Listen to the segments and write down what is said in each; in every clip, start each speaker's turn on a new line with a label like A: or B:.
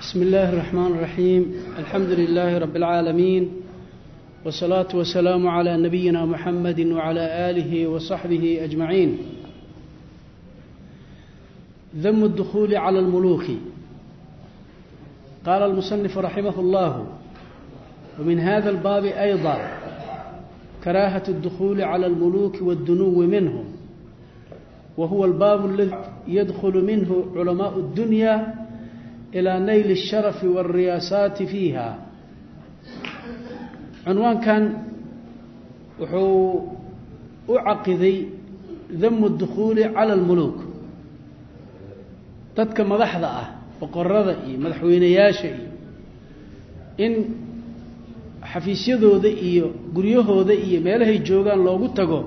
A: بسم الله الرحمن الرحيم الحمد لله رب العالمين والصلاة والسلام على نبينا محمد وعلى آله وصحبه أجمعين ذم الدخول على الملوك قال المصنف رحمه الله ومن هذا الباب أيضا كراهة الدخول على الملوك والدنو منهم وهو الباب الذي يدخل منه علماء الدنيا إلى نيل الشرف والرياسات فيها عنوانكان وحو أعقذي ذم الدخول على الملوك dadka madaxda ah boqorada iyo madaxweynayaasha iyo in xafiisyadooda iyo guryahooda iyo meelahay joogaan loogu tago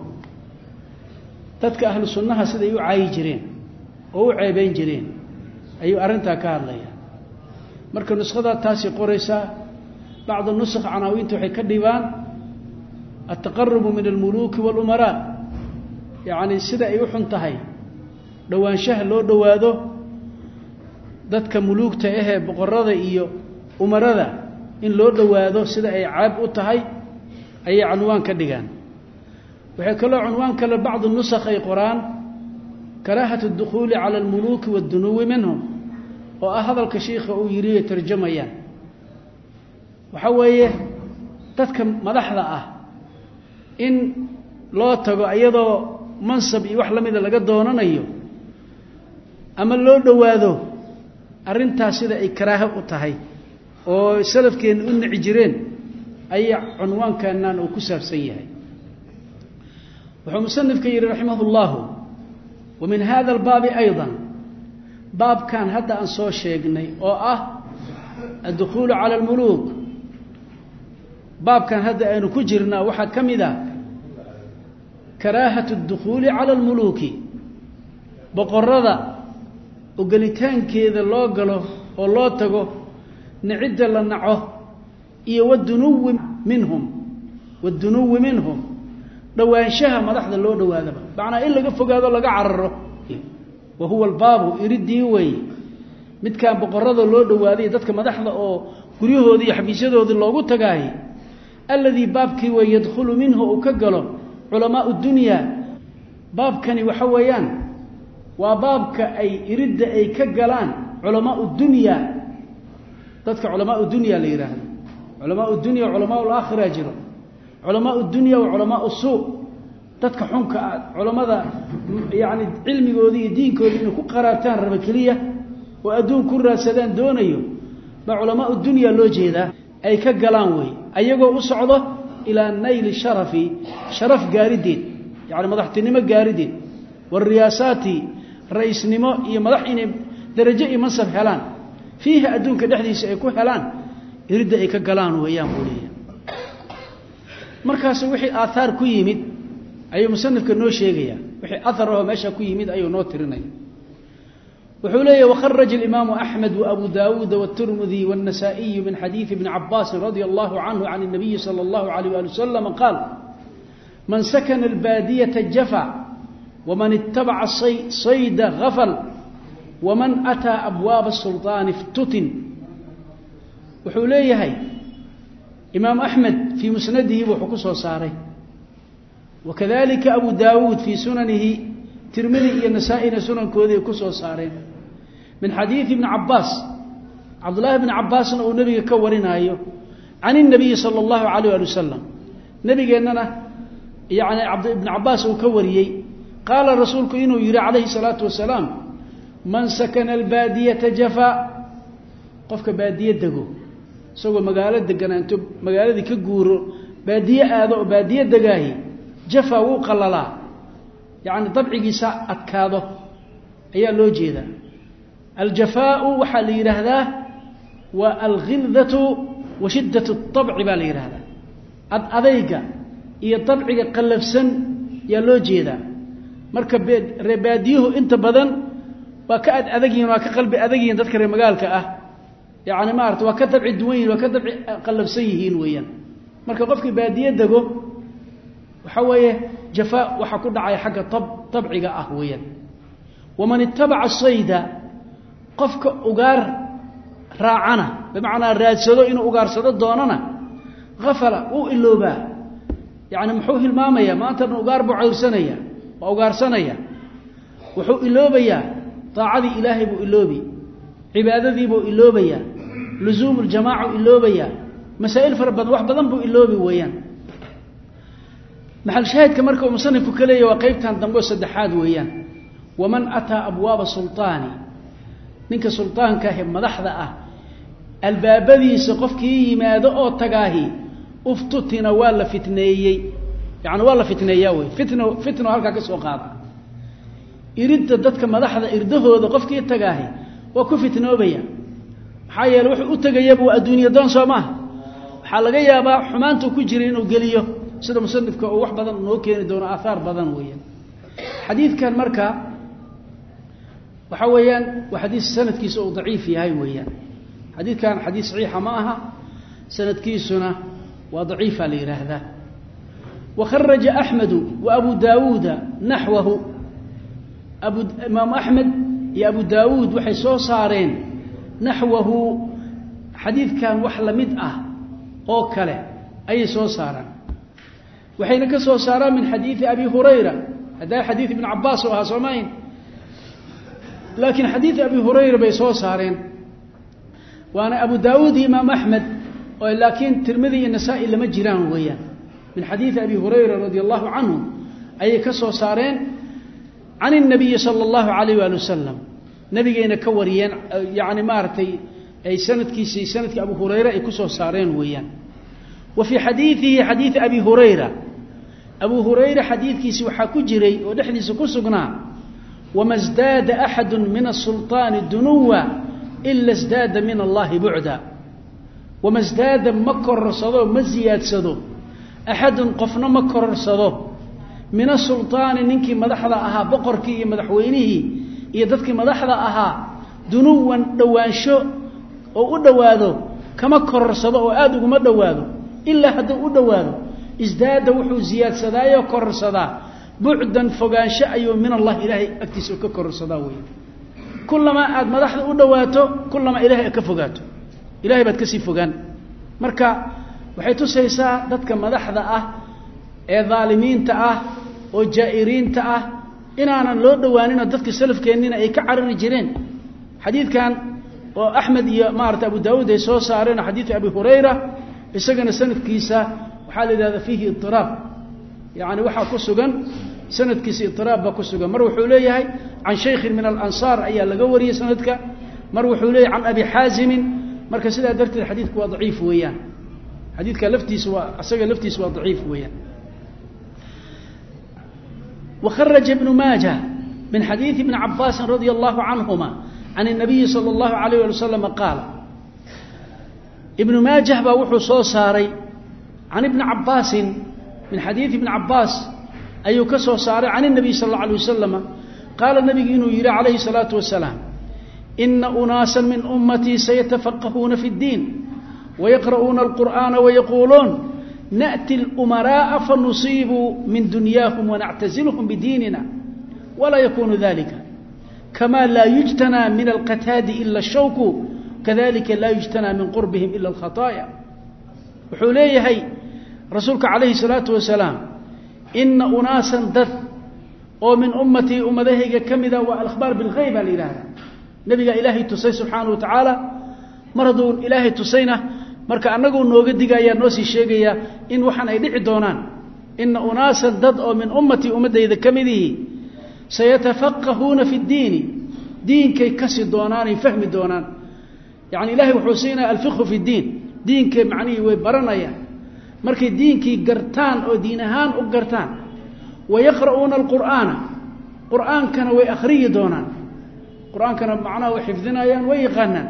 A: dadka ahlu sunnaha siday u caayi jireen oo u ceebeyn jireen ayuu arrintaa ka hadlaya marka nushadaa taasi qoraysaa bacdu nusakh canaawiinta waxay ka dhibaan altaqarubu min almuluuki walumaraa yacni sida ay u xun tahay dhowaanshaha loo dhowaado dadka muluugta ahee boqorada iyo umarada in loo dhowaado sida ay caab u tahay ayay cunwaan ka dhigaan. Waxay kaloo cunwaan kale bacdu nusakh ay qoraan karaahatu اdukhuuli cala almuluuki waاdunuwi minhum oo ah hadalka shiikha uu ay tarjamayaan. Waxa weeye dadka madaxda ah in loo tago iyadoo mansab iyo wax la mida laga doonanayo ama loo dhowaado arrintaas sida ay karaaho u tahay oo salafkeenna u nici jireen ayay cunwaankannan uu ku saabsan yahay. Wuxuu musanifka yidhi raximah اllahu wa min hada albaabi ayضa baabkan hadda aan soo sheegnay oo ah addukhuulu cala almuluuk baabkan hadda aynu ku jirnaa waxaa ka mid ah karaahatu اdukhuuli cala almuluuki. Boqorada ogelitaankeeda loo galo oo loo tago nicidda la naco iyo wadunuwi minhum wadunuwi minhum dhowaanshaha madaxda loo dhowaadaba. Macnaa in laga fogaado laga cararo wa huwa albaabu iridii wey midkaan boqorada loo dhowaaday dadka madaxda oo guryahoodii iyo xafiisyadoodii loogu tagaay alladii baabkii wey yadkhulu minhu uu ka galo culamaau dunyaa baabkani waxa weeyaan waa baabka ay iridda ay ka galaan culamaau dunya. Dadka culamaau dunya la yidhaahdo culamaau dunya culamaa laakhira jiro. Culamaau dunya wa culamaau suu dadka xunka ah culammada yacni cilmigoodii iyo diinkoodii inay ku qaraabtaan raba keliya oo adduun ku raadsadaan doonayo baa culamaau dunya loo jeedaa. Ay ka galaan wey ayagoo u socdo ilaa nayli sharafi sharaf gaarideed yacni madaxtinimo gaarideed waariyaasaati ra'isnimo iyo madax inay darajo iyo mansab helaan. Fiiha adduunka dhexdiisa ay ku helaan iridda ay ka galaan weeyaan buu leeyahay. Markaasu wixii aathaar ku yimid ayuu musanifka noo sheegayaa wixii ahar ahoo meesha ku yimid ayuu noo tirinaya wuxuu leeyahy wkharaja اlimaamu axmed wabu dawuuda wالtirmidi wالnasaئiyu min xadiiثi bni cabaasin radia allahu canhu can الnabiyi salى اllahu عalيh ali wasalam qaal man sakana اlbaadiyaةa jafa wman itabaca sayda gafal waman ataa abwaaba sulطaani ftutin wuxuu leeyahay imaam axmed fii musnadihi wuxuu ku soo saaray wakadalika abu daawuud fii sunanihi tirmidi iyo nasaa-ina sunankoodii ku soo saareen min xadiidi ibni cabaas cabdullaahi bni cabaasna uu nebiga ka warinaayo can inabiyi sala allahu alayh ali wasalam nabigeennana yani ibni cabaas uu ka wariyey qaala rasuulku inuu yihi calayhi salaatu wasalaam man sakana albaadiyata jafaa qofka baadiye dego isagoo magaalo degan aanto magaaladii ka guuro baadiye aado oo baadiye degaahi jafa wuu qalalaa yacni dabcigiisa adkaado. Ayaa loo jeedaa. Aljafaau waxaa la yidhaahdaa waa alkhildatu wa shiddat اطabci baa la yidhaahdaa. Ad adayga iyo dabciga qallafsan yaa loo jeedaa. Marka ree baadiyuhu inta badan waa ka ad adag yihiin waa ka qalbi adag yihiin dadka reer magaalka ah. Yani maarata waa ka dabci duwan yihiin waa ka dabci qallafsan yihiin weeyaan. Marka qofkii baadiye dego waxa weeye jafaa waxaa ku dhacaya xagga abciga ah weeyaan. Waman itabaca sayda qofka ugaar raacana bimacnaa raadsado inuu ugaarsado doonana afala uu iloobaa. Yani muxuu hilmaamayaa maantana ugaar buu cayrsanaya waa ugaarsanaya. Wuxuu iloobayaa daacadii ilaahay buu iloobi cibaadadiibuu iloobayaa luzuumu ljamaacu iloobayaa masaa'il fara badan wax badan buu iloobi weeyaan maxal shaahidka marka uu musanifku ka leeyahy waa qeybtan dambe saddexaad weeyaan. Waman ataa abwaaba sulطaani ninka sulطaanka ahe madaxda ah albaabadiisa qofkii yimaado oo tagaahi uftutina waa la fitneeyey. Yani waa la fitneeyaa wey fitn fitno halkaa ka soo qaada. Iridda dadka madaxda irdahooda qofkii tagaahi waa ku fitnoobaya. Maxaa yeele wuxuu u tegayaba waa adduuniya doon soo maaha waxaa laga yaabaa xumaantuu ku jira inuu geliyo sida musanifka uu wax badan noo keeni doono aahaar badan weeyaan. Xadiidkan marka waxa weeyaan xadiis sanadkiisa uu daciif yahay weeyaan. Xadiidkan xadiis saxiixa ma aha sanadkiisuna waa daciifa la yidhaahdaa wakharaja axmedu wa abu daawuuda naxwahu abu imaamu axmed iyo abu daawuud waxay soo saareen naxwahu xadiidkan wax la mid ah oo kale ayay soo saaraan waxayna ka soo saaraan min xadiidi abi hurayra haddaa xadiid ibn cabaas oo ahaa soomayn laakiin xadiid abi hurayra bay soo saareen waana abu daawuud iyo imaam axmed oo laakiin tirmidi iyo nasaa-i lama jiraan weeyaan min xadiidi abi hurayra radi allahu canhu ayay ka soo saareen can الnabiyi salى اllahu alayh wali wasalam nabigayna ka wariyeen yani maaragtay ay sanadkiisi sanadkii abu hurayra ay kusoo saareen weeyaan wa fii xadiidihi xadiidi abi hurayra abu hurayra xadiidkiisi waxaa ku jiray oo dhexdiisa ku sugnaa wama sdaada axadu min asulطaani dunuwa ila sdaada min allahi bucda wama sdaada ma kororsado ma ziyaadsado. Axadun qofna ma kororsado. Min asulطaani ninkii madaxda ahaa boqorkii iyo madaxweynihii iyo dadkii madaxda ahaa dunuwan dhowaansho oo u dhowaado kama kororsado oo aada uguma dhowaado ilaa hadduu u dhowaado isdaada wuxuu ziyaadsadaayo kororsadaa. Bucdan fogaansho ayuu min allahi ilaahay agtiisa ka kororsadaa wey kulamaa aada madaxda u dhowaato kulamaa ilahay aad ka fogaato. Ilahay baad ka sii fogaan. Marka waxay tusaysaa dadka madaxda ah ee daalimiinta ah oo jaa'iriinta ah inaanan loo dhowaaninoo dadka salafkeennina ay ka carari jireen. Xadiidkan oo axmed iyo maarata abu daawuud ay soo saareen xadiidu abi hurayra isagana sanadkiisa waxaa la yidhahda fiihi iiraab yani waxaa ku sugan sanadkiisa iiraab baa ku sugan mar wuxuu leeyahay can shaykhin min alansaar ayaa laga wariyey sanadka mar wuxuu leeyahay can abi xaazimin marka sidaa darteed xadiidku waa daciif weeyaan xadiidka laftiisa waa isaga laftiisa waa daciif weeyaan وخرج ابن ماجه من حديث ابن عباس رضي الله عنهما عن النبي صلى الله عليه وسلم قال ابن ماجه baa wuxuu soo saaray can ibni cabbaasin min xadiidi ibni cabbaas ayuu ka soo saaray can inabiy sal alla alay wasalam qaala nabigu inuu yidhi calayhi salaatu wasalaam ina unaasan min ummatii sayatafaqahuuna fi اddiin wayaqra'uuna alqur'aana wayaquuluun na'ti اlumaraa'a fanusiibuu min dunyaahum wanactasilhum bidiinina walaa yakuunu dalika kamaa laa yujtanaa min alqataadi ila ashawku kadalika laa yujtanaa min qurbihim ila alkhataaya wuxuu leeyahay rasuulka calayhi salaatu wasalaam ina unaasan dad oo min ummatii ummadahayga ka mida ah waa alakhbaar bilhayb baa la yidhaahdaa. Nebigaa ilaahay tusay subxaana wa tacaala mar hadduu ilaahay tusayna marka annagoo nooga digayaa noo sii sheegayaa in waxaan ay dhici doonaan ina unaasan dad oo min ummatii ummaddayda ka midihi sayatafaqahuuna fi ddiini diinkay kasi doonaanay fahmi doonaan. Yacni ilahay wuxuu siinaya alfiqhu fi ddiin diinkay macnihii way baranayaan markay diinkii gartaan oo diin ahaan u gartaan. Wa yaqra'uuna alqur'aana. Qur'aankana way akhriyi doonaan. Qur'aankana macnaha way xifdinayaan way yaqaanaan.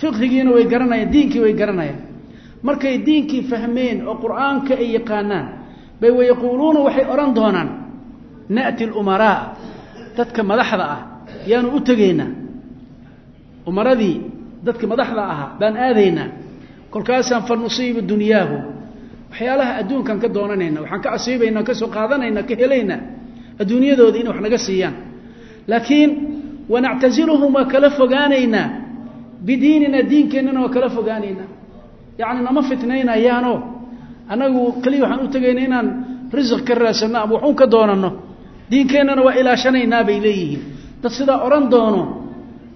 A: Fiqhigiina way garanayaan diinkii way garanayaan. Markay diinkii fahmeen oo qur'aanka ay yaqaanaan bay wayaquuluuna waxay odhan doonaan na'ti lumaraa dadka madaxda ah yaanu u tegaynaa. Umaradii dadka madaxda ahaa baan aadaynaa kolkaasaan fa nusiibu dunyaahu. Waxyaalaha adduunkan ka doonanayna waxaan ka asiibaynaa ka soo qaadanaynaa ka helaynaa adduunyadooda inay wax naga siiyaan. Laakiin wanactasiluhum waa kala fogaanaynaa bidiinina diinkeennana waa kala fogaanaynaa yacni nama fitnaynayaanoo annagu keliya waxaan u tegayna inaan risiq ka raadsanno ama waxuun ka doonanno diinkeennana waa ilaashanaynaa bay leeyihiin. Dad sidaa odhan doono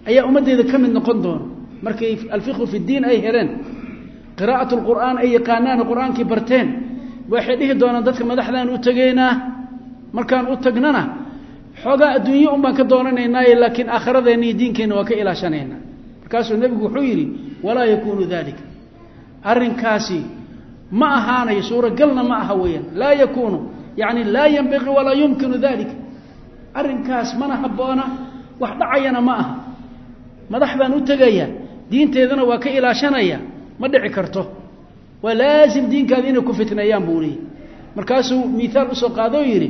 A: ayaa ummaddeeda ka mid noqon doono. Markay alfiqhu fi ddiin ay heleen qiraa'at lqur'aan ay yaqaanaan qur'aankii barteen. Waxay dhihi doonaan dadka madaxdaan u tegaynaa markaan u tagnana xoogaa adduunye un baan ka doonanaynaaye laakiin aakhiradeenna iyo diinkeenna waa ka ilaashanaynaa. Markaasuu nebigu wuxuu yidhi walaa yakuunu dalika arrinkaasi ma ahaanayo suuragalna ma aha weeyaan. Laa yakuunu yacni laa yanbaqii walaa yumkinu dalika arrinkaas mana habboona wax dhacayana ma aha. Madax baan u tegayaa diinteedana waa ka ilaashanaya ma dhici karto. Waa laasim diinkaada inay ku fitneeyaan buu leeyay markaasuu miaal u soo qaadoo yidhi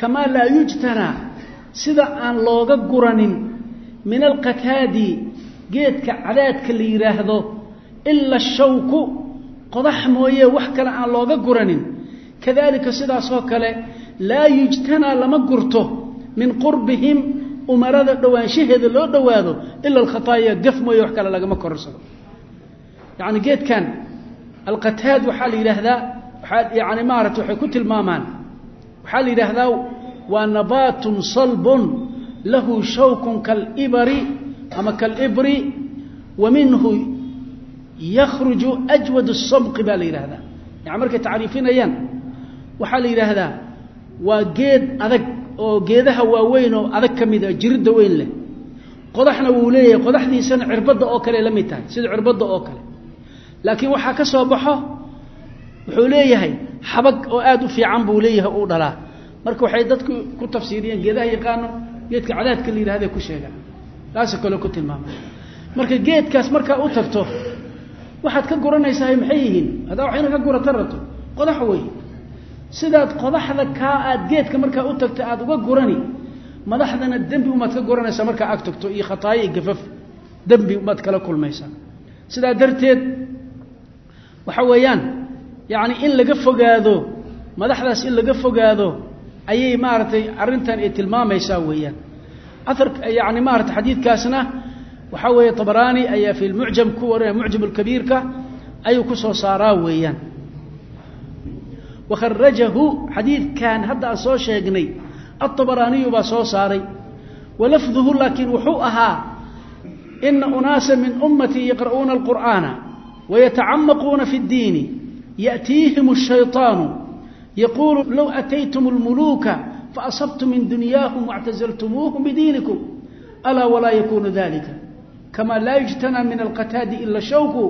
A: kamaa laa yujtanaa sida aan looga guranin min alqataadi geedka cadaadka la yidhaahdo ila shawku qodax mooye wax kale aan looga guranin. Kadalika sidaasoo kale laa yujtanaa lama gurto min qurbihim umarada dhowaanshaheeda loo dhowaado ila alkhataaya gaf mooye wax kale lagama korsado yacni geedkan alqataad waxaa la yidhaahdaa waxaa yani maarata waxay ku tilmaamaan. Waxaa la yidhaahdaa waa nabaatun salbun lahu shawkun kalibari ama kalibri wa minhu yakhruju ajwad الsamqi baa la yidhaahdaa. Yani markay tacriifinayaan waxaa la yidhaahdaa waa geed adag oo geedaha waaweyn oo adag ka mid a jiridda weyn leh. Qodaxna wuu leeyahay qodaxdiisana cirbadda oo kale la mid tahay sida cirbadda oo kale laakiin waxaa ka soo baxo wuxuu leeyahay xabag oo aada u fiican buu leeyahay uu dhalaa. Marka waxay dadku ku tafsiiriyeen geedaha yaqaano geedka cadaadka la yidhahday ku sheegaan taasoo kale ku tilmaama. Marka geedkaas markaa u tagto waxaad ka guranaysahay maxay yihiin? Haddaa wax ina ka gurata rabto qodax wey sidaad qodaxda kaa aad geedka markaa u tagta aada uga gurani madaxdana dembi umaad ka guranaysaa markaa ag tagto iyo khataayo iyo gafaf dembi umaad kala kulmaysaa sidaa darteed waxa weeyaan yacni in laga fogaado madaxdaas in laga fogaado ayay maaragtay arrintan ay tilmaamaysaa weeyaan. Aar yani maarata xadiidkaasna waxaa weeye tabraani ayaa fi lmucjam ku warinaya mucjam lkabiirka ayuu ku soo saaraa weeyaan. Wakharajahu xadiidkan hadda aan soo sheegnay abraaniyu baa soo saaray. Walafduhu laakiin wuxuu ahaa ina unaasa min ummatii yaqra'uuna alqur'aana. wayatacamaquuna fi اddiini yaأtiihim الshayطaanu yaquulu low ataytum اlmuluuka faasabtum min dunyaahum واctazaltumuuhum bidiinikum alaa walaa yakunu dalika kama laa yujtanaa min alqataadi ila shawku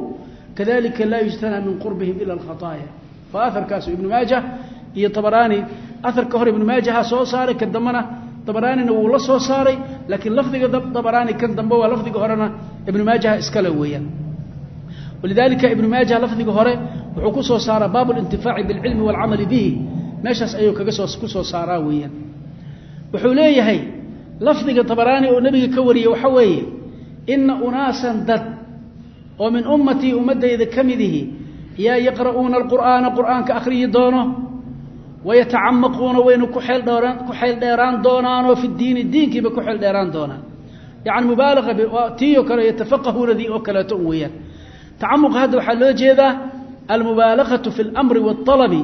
A: kadalika laa yujtanaa min qurbihim ila alkhataaya waa aharkaasu ibnu maaja iyo abaraani aharka hore ibnu maajaha soo saaray ka dambena dabaraanina wuu la soo saaray laakiin lafdiga dabaraani kan dambe waa lafdiga horena ibnu maajaha iskale weeyaan walidalika ibnu maajaha lafdiga hore wuxuu ku soo saaraa baabu lintifaaci bilcilmi waalcamali bihi meeshaas ayuu kaga soo saaraa weeyaan wuxuu leeyahay lafdiga dabaraani oo nebiga ka wariyey waxa weeye ina unaasan dad oo min ummatii ummaddayda ka midihi yaa yaqra'uuna alqur'aana qur'aanka akhriyi doono wayatacamaquuna wayna ku eeldheeraan ku xeel dheeraan doonaanoo fi diini diinkiiba ku xeel dheeraan doonaan yacni mubaalaqa tii oo kale yatafaqahuunadii oo kaleeto un weeyaan tacamuqa hadda waxaa loo jeedaa almubaalaqatu fi اlamri waاطalabi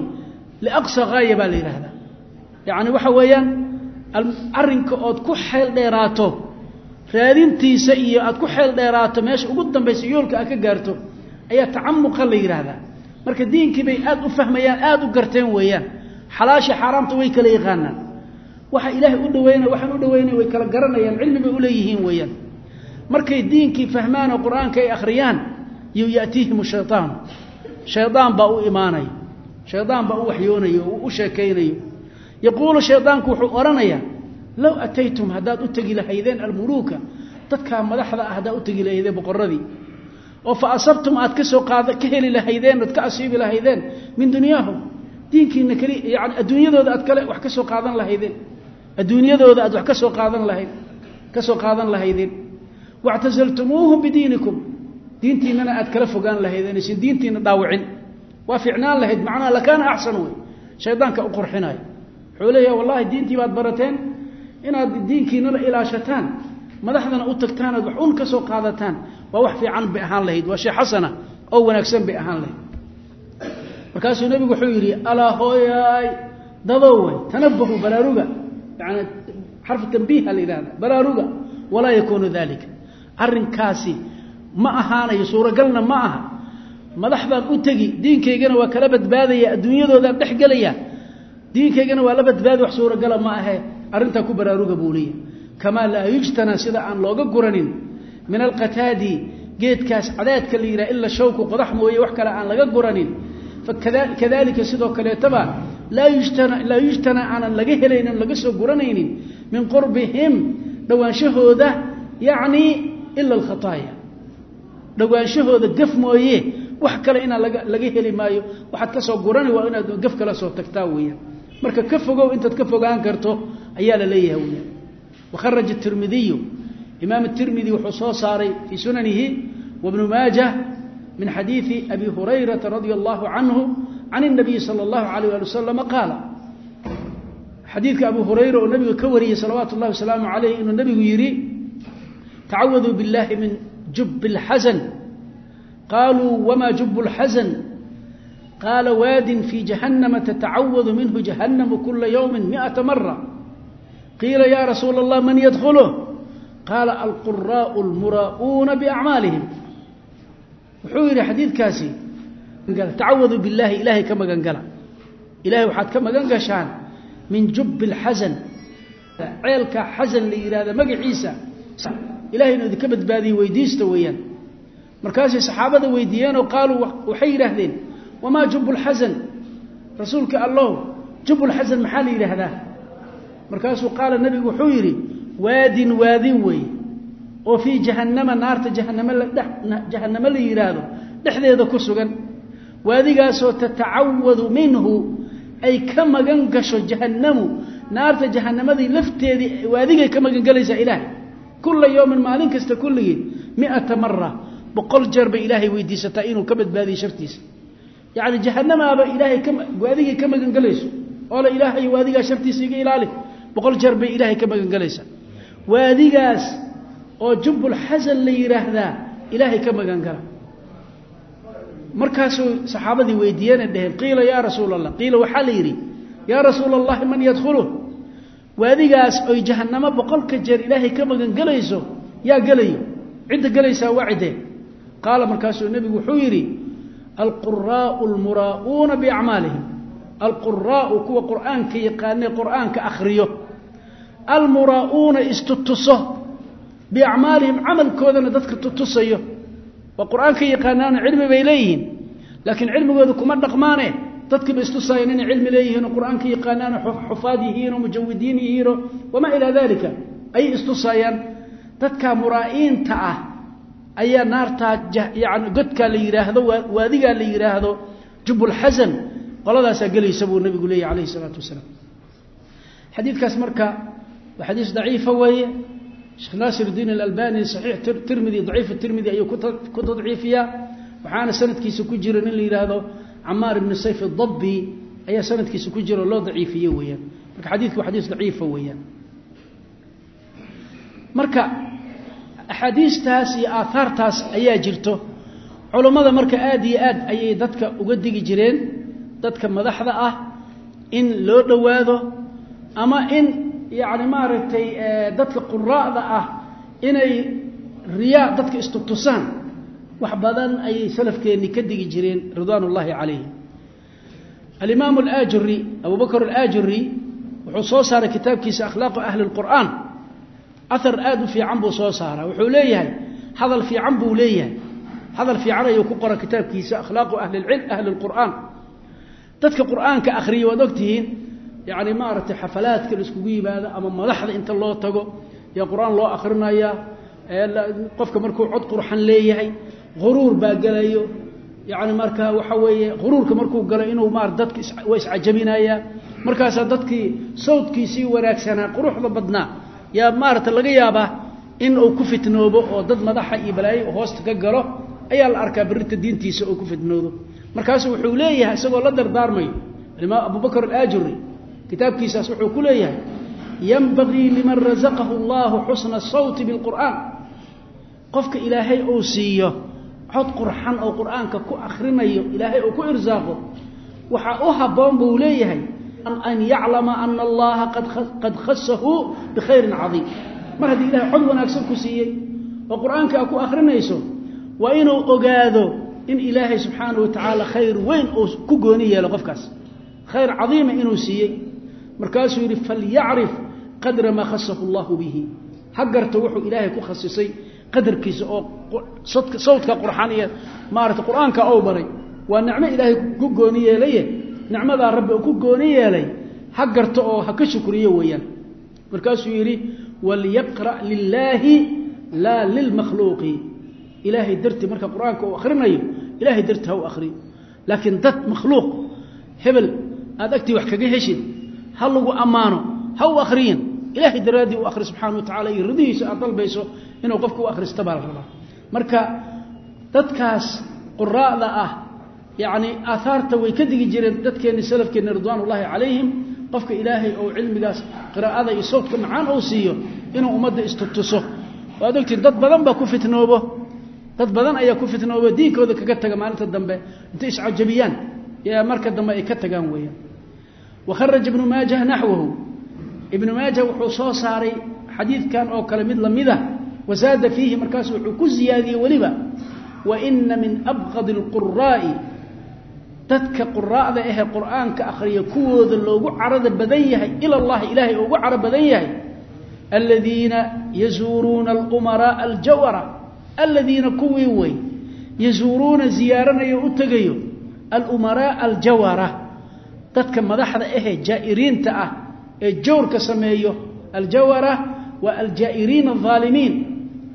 A: liaqsa gaaya baa la yidhaahdaa yacni waxa weeyaan arrinka ood ku xeel dheeraato raadintiisa iyo aad ku xeel dheeraato meesha ugu dambaysa yoolka aad ka gaarto ayaa tacamuqa la yidhaahdaa marka diinkii bay aad u fahmayaan aada u garteen weeyaan xalaasha xaaraamta way kala yaqaanaan waxa ilaahay u dhaweynaya waxaan u dhaweynaya way kala garanayaan cilmi bay uleeyihiin weeyaan markay diinkii fahmaan oo qur-aanka ay akhriyaan yo yatiihim shayطaanu shaydaan baa u imaanaya shaydaan baa u waxyoonayo u u sheekaynayo yaquulu shaydaanku wuxuu odhanayaa low ataytum haddaad u tegi lahaydeen almuluuka dadkaa madaxda ah haddaad u tegi lahaydeen boqoradii oo fa asabtum aad ka soo qaada ka heli lahaydeen oad ka asiibi lahaydeen min dunyaahum. Diinkiina keli yani adduunyadooda aad kale wax ka diintiinana aad kala fogaan lahaydeen aysan diintiina dhaawicin. Waa ficnaan lahayd macnaha lakaana axsan wey shaydaanka u qurxinayo wuxuu leeyahay wallahi diintii baad barateen inaad diinkiinana ilaashataan madaxdana u tagtaan wax un ka soo qaadataan. Waa wax fiican bay ahaan lahayd. Waa shay xasana oo wanaagsan bay ahaan lahayd. Markaasuu nebigu wuxuu yidhi alaa hooyaay dadowey tanabahu baraaruga. Yani xarfu tambiiha la yidhahda baraaruga walaa yakuunu dalika arrinkaasi ma ahaanayo suuragalna ma aha. Madax baan u tegi diinkaygana waa kala badbaadaya adduunyadoodaan dhex gelaya. Diinkaygana waa la badbaadi wax suuragala ma ahe. Arrintaa ku baraaruga buu leeya kamaa laa yujtana sida aan looga guranin min alqataadi geedkaas cadaadka la yidhaha ila shawku qodax mooye wax kale aan laga guranin. Fakadalika sidoo kaleetaba laa yujtana laa yujtana aanan laga helaynin laga soo guranaynin min qurbihim dhowaanshahooda yacni ila alkhataaya dhowaanshahooda gaf mooye wax kale inaan laga laga heli maayo waxaad ka soo gurani waa inaad gaf kala soo tagtaa weeyaan marka ka fogow intaad ka fogaan karto ayaa la leeyahay weyaan wakharaja tirmidiyu imaam tirmidi wuxuu soo saaray fii sunanihi wabnu maajah min xadiidi abi hurayrata radia allahu canhu can الnabiyi salى اllahu alayh ali wasalama qaala xadiidka abu hurayra oo nabiga ka wariyey salawaatu اllahi wasalaamu calayh inuu nabigu yidhi tacawaduu biاllahi min jub اlxasan qaluu wma jub اlxasan qaala waadin fii jahannama tatacawadu minhu jahannamu kula ywmi miئata mara qiila ya rasuula اllah man yadkulh qaala alquraءu اlmuraa'uuna biacmaalihim wuxuu yidhi xadiidkaasi tacawadu biاllahi ilaahay ka magan gala ilahay waxaad ka magan gashaan min jub اlxasan ceelka xasan la yihahda magaciisa ilahay inuu idinka badbaadiye weydiista weeyaan. Markaasay saxaabada weydiiyeenoo qaaluu waxay yidhaahdeen wamaa jub lxasan rasuulka allow jub lxasan maxaa la yidhaahdaa? Markaasuu qaala nebigu wuxuu yidhi waadin waadin weeye oo fii jahannama naarta jahannamo la yidhaahdo dhexdeeda ku sugan. Waadigaasoo tatacawadu minhu ay ka magan gasho jahannamu naarta jahannamadii lafteedii waadigay ka magan gelaysaa ilaahay kula yowmin maalin kasta kulligii miata mara boqol jeer bay ilaahay weydiisataa inuu ka badbaadiyo shartiisa. Yacni jahanamaaba ilaahay waadigay ka magan gelayso oo la ilaahay waadigaa shartiisa iga ilaali boqol jeer bay ilaahay ka magan gelaysaa waadigaas oo jubbulxasan la yidhaahdaa ilaahay ka magan gala markaasuu saxaabadii weydiiyeenay dheheen qiila yaa rasuula allah qiila waxaa la yidhi yaa rasuula allahi man yadkhuluh waadigaas oy jahannamo boqolka jeer ilaahay ka magan gelayso yaa gelayo. Cidda gelaysaa waa qaala markaasuu nebigu wuxuu yidhi alquraa'u almuraa'uuna biacmaalihim. Alquraa'u kuwa qur'aanka yaqaanee qur'aanka akhriyo. Almuraa'uuna istutuso biacmaalihim camalkoodana dadka tutusayo. Waa qur'aanka yaqaanaana cilmi bay leeyihiin laakiin cilmigooda kuma dhaqmaane dadkiiba istusaayeen inay cilmi leeyihiinoo qur'aanka yaqaanaano xufaad yihiinoo mujawidiin yihiinoo wamaa ilaa dalika ayay istusaayaan dadka muraa'iinta ah ayaa naartaa yani godkaa la yidhaahdo waadigaa la yidhaahdo jubulxasan qoladaasaa gelaysa buu nabigu leeyahy alayhi isalaatu wasalaam xadiidkaas marka waa xadiis daciifa weeye. Sheekh naasir diin alalbani saxiix tirmidi daciif tirmidi ayuu ku tadciifiyaa. Waxaana sanadkiisa ku jira nin la yidhaahdo camaar ibni sayf adabbi ayaa sanadkiisa ku jira oo loo daciifiye weeyaan. Marka xadiidku waa xadiis daciifa weeyaan. Marka axaadiistaas iyo aahaartaas ayaa jirto. Culammada marka aada iyo aad ayay dadka uga digi jireen dadka madaxda ah in loo dhowaado ama in yacni maaragtay dadka quraa'da ah inay riyaa dadka istutusaan wax badan ayay salafkeenni ka digi jireen ridwaan ullaahi calayhim alimaamu alaajuri abu bakr alaajuri wuxuu soo saaray kitaabkiisa akhlaaqu ahli اlqur'aan ahar aada u fiican buu soo saaraa. Wuxuu leeyahay hadal fiican buu leeyahay. Hadal fiican ayuu ku qora kitaabkiisa akhlaaqu ahli ahli اlqur'aan dadka qur'aanka akhriya waad ogtihiin yacni maaragtay xafalaadka la iskugu yimaado ama madaxda inta loo tago yaa qur'aan loo akhrinayaa qofka markuu cod qurxan leeyahay huruur baa gelayo yacni marka waxa weeye huruurka markuu galo inuu ma dadka waa iscajabinayaa markaasaa dadkii sawdkiisii wanaagsanaa quruxda badnaa yaa maarata laga yaabaa in uu ku fitnoobo oo dad madaxa iyo balaayo hoosta ka galo ayaa la arkaa berrinta diintiisa oo ku fitnoodo markaasu wuxuu leeyahay isagoo la dardaarmayo alimaam abubakr alaajuri kitaabkiisaas wuxuu ku leeyahay yanbagii liman rasaqahu allahu xusna sawti bilqur'aan qofka ilaahay uu siiyo cod qurxan oo qur'aanka ku akrinayo ilaahay uu ku irsaaqo waxaa u habboon buu leeyahay an yaclama ana allaha qad khasahu bikhayrin cadiim. Mar haddii ilahay cod wanaagsan ku siiyey oo qur'aanka a ku akrinayso waa inuu ogaado in ilaahay subxaana wa tacaala khayr weyn uu ku gooni yeelo qofkaas. Khayr cadiima inuu siiyey. Markaasuu yidhi falyacrif qadra maa khasahu allahu bihi. Ha garto wuxuu ilaahay ku khasisay qadarkiisa oo sawdka qurxan iyo maarata qur'aanka ou baray. Waa nicmo ilaahay ku gooni yeelaye nicmadaa rabbi ku gooni yeelay. Ha garto oo ha ka shukriyo weeyaan. Markaasuu yidhi walyaqra' lilaahi laa lilmakhluuqi ilaahay dartii marka qur'aanka uu akhrinayo ilahay dartii ha u akhriyo laakiin dad makhluuq hebel aad agtii wax kaga heshid ha lagu ammaano ha u akhriyin ilahay daraaddii u akhri subxana wa tacala iyo ridihiisa aad dalbayso inuu qofka u akhrista baa la rabaa. Marka dadkaas quraa'da ah yacni aahaarta way ka digi jireen dadkeenni salafkeenni ridwaan calayhim qofka ilaahay ou cilmigaas qiraa'ada iyo sawdka macaan ou siiyo inuu ummadda istutuso. Waad ogtiin dad badan baa ku fitnoobo. Dad badan ayaa ku fitnoobo diinkooda kaga taga maalinta dambe. Intay iscajabiyaan yaa marka dambe ay ka tagaan weeyaan. Wa kharaja ibnu maajah naxwahu ibnu maajah wuxuu soo saaray xadiidkan oo kale mid lamida wasaada fiihi markaasu wuxuu ku ziyaadiyey weliba wa ina min abqadi alquraa'i dadka quraa'da ahee qur'aanka akhriya kuwooda loogu carada badan yahay ila allahi ilaahay ugu caro badan yahay aladiina yazuuruuna alumaraaa aljawara aladiina kuwii wey yazuuruuna ziyaaranayo u tegayo alumaraaa aljawara dadka madaxda ahee jaa'iriinta ah ee jawrka sameeyo aljawara waa aljaa'iriina alaalimiin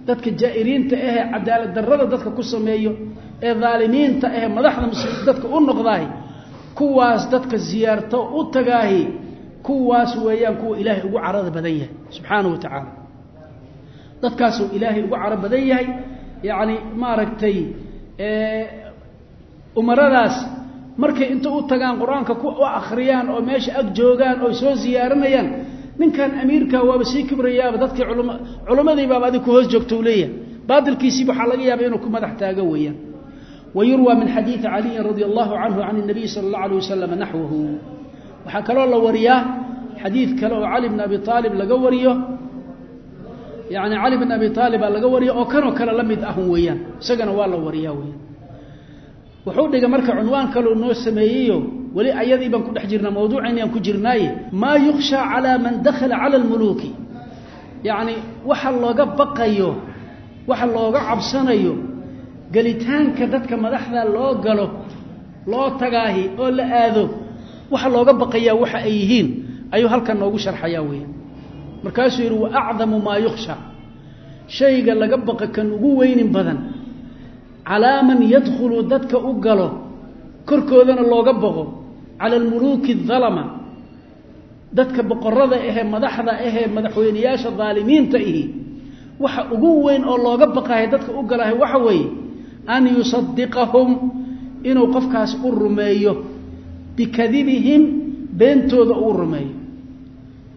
A: dadka jaa'iriinta ahee cadaalad darrada dadka ku sameeyo ee dhaalimiinta ahee madaxda muslimiin dadka u noqdaahi kuwaas dadka ziyaarto u tagaahi kuwaas weeyaan kuwa ilaahay ugu carada badan yahay subxaanahu wa tacaala. Dadkaasuu ilaahay ugu caro badan yahay yacni maaragtay umaradaas markay inta u tagaan qur-aanka ku u akhriyaan oo meesha ag joogaan oo soo ziyaaranayaan ninkan amiirka waaba sii kibrayaaba dadkii culama culammadii baaba adig ku hoos joogto u leeyahay baatilkiisiiba waxaa laga yaaba inuu ku madax taago weeyaan wa yurwى min xadiidi caliyin radi allahu canhu can الnabiy sala اllah alيه wasalam naxwahu waxaa kaloo la wariyaa xadiid kale oo cali bn abi aalib laga wariyo yani cali bn abi aalibaa laga wariyo oo kanoo kale la mid ahun weeyaan isagana waa la wariyaa weyaan wuxuu dhigay marka cunwaan kaleu noo sameeyeyo weli ayadii baan ku dhex jirnaa mawduucaynayaan ku jirnaaye maa yukhsha calaa man dakhala cala almuluuki. Yacni waxa looga baqayo waxa looga cabsanayo gelitaanka dadka madaxda loo galo loo tagaahi oo la aado waxa looga baqayaa waxa ay yihiin ayuu halkan noogu sharxayaa weeyaan markaasuu yidhi wa acdamu maa yukhsha. Shayga laga baqa kan ugu weynin badan calaa man yadkhulu dadka u galo korkoodana looga baqo cala almuluuki adalama dadka boqorada ahee madaxda ahee madaxweyneyaasha daalimiinta ihi waxa ugu weyn oo looga baqahay dadka u galahay waxa weeye an yusadiqahum inuu qofkaas u rumeeyo bikadibihim beentooda uu rumeeyo.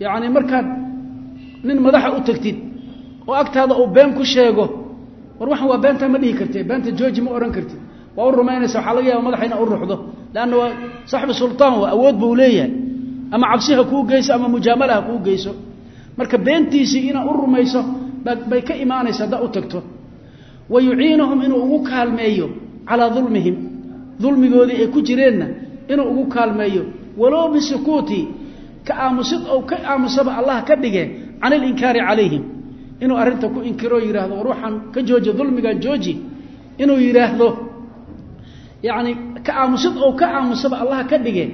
A: Yacni markaad nin madaxa u tagtid oo agtaada uu been ku sheego war waxan waa beentaa ma dhihi kartee? Beenta jooji ma odhan kartid waa u rumaynaysa waxaa laga yaaba madaxa ina u ruxdo. Leanna waa saxbi sultaan waa awood buu leeyahay. Ama cabsi ha kuu geyso ama mujaamala ha kuu geyso. Marka beentiisii inaad u rumayso bay ka imaanaysa haddaa u tagto. Wa yuciinuhum inuu ugu kaalmeeyo calaa dulmihim. Dulmigoodii ay ku jireenna inuu ugu kaalmeeyo. Walow bisukuuti ka aamusid ou ka aamusaba allah ka dhige can ilinkaari calayhim inuu arrinta ku inkiro yidhaahdo war waxaan ka jooji dulmigan jooji inuu yidhaahdo yacni ka aamusid ou ka aamusaba allah ka dhige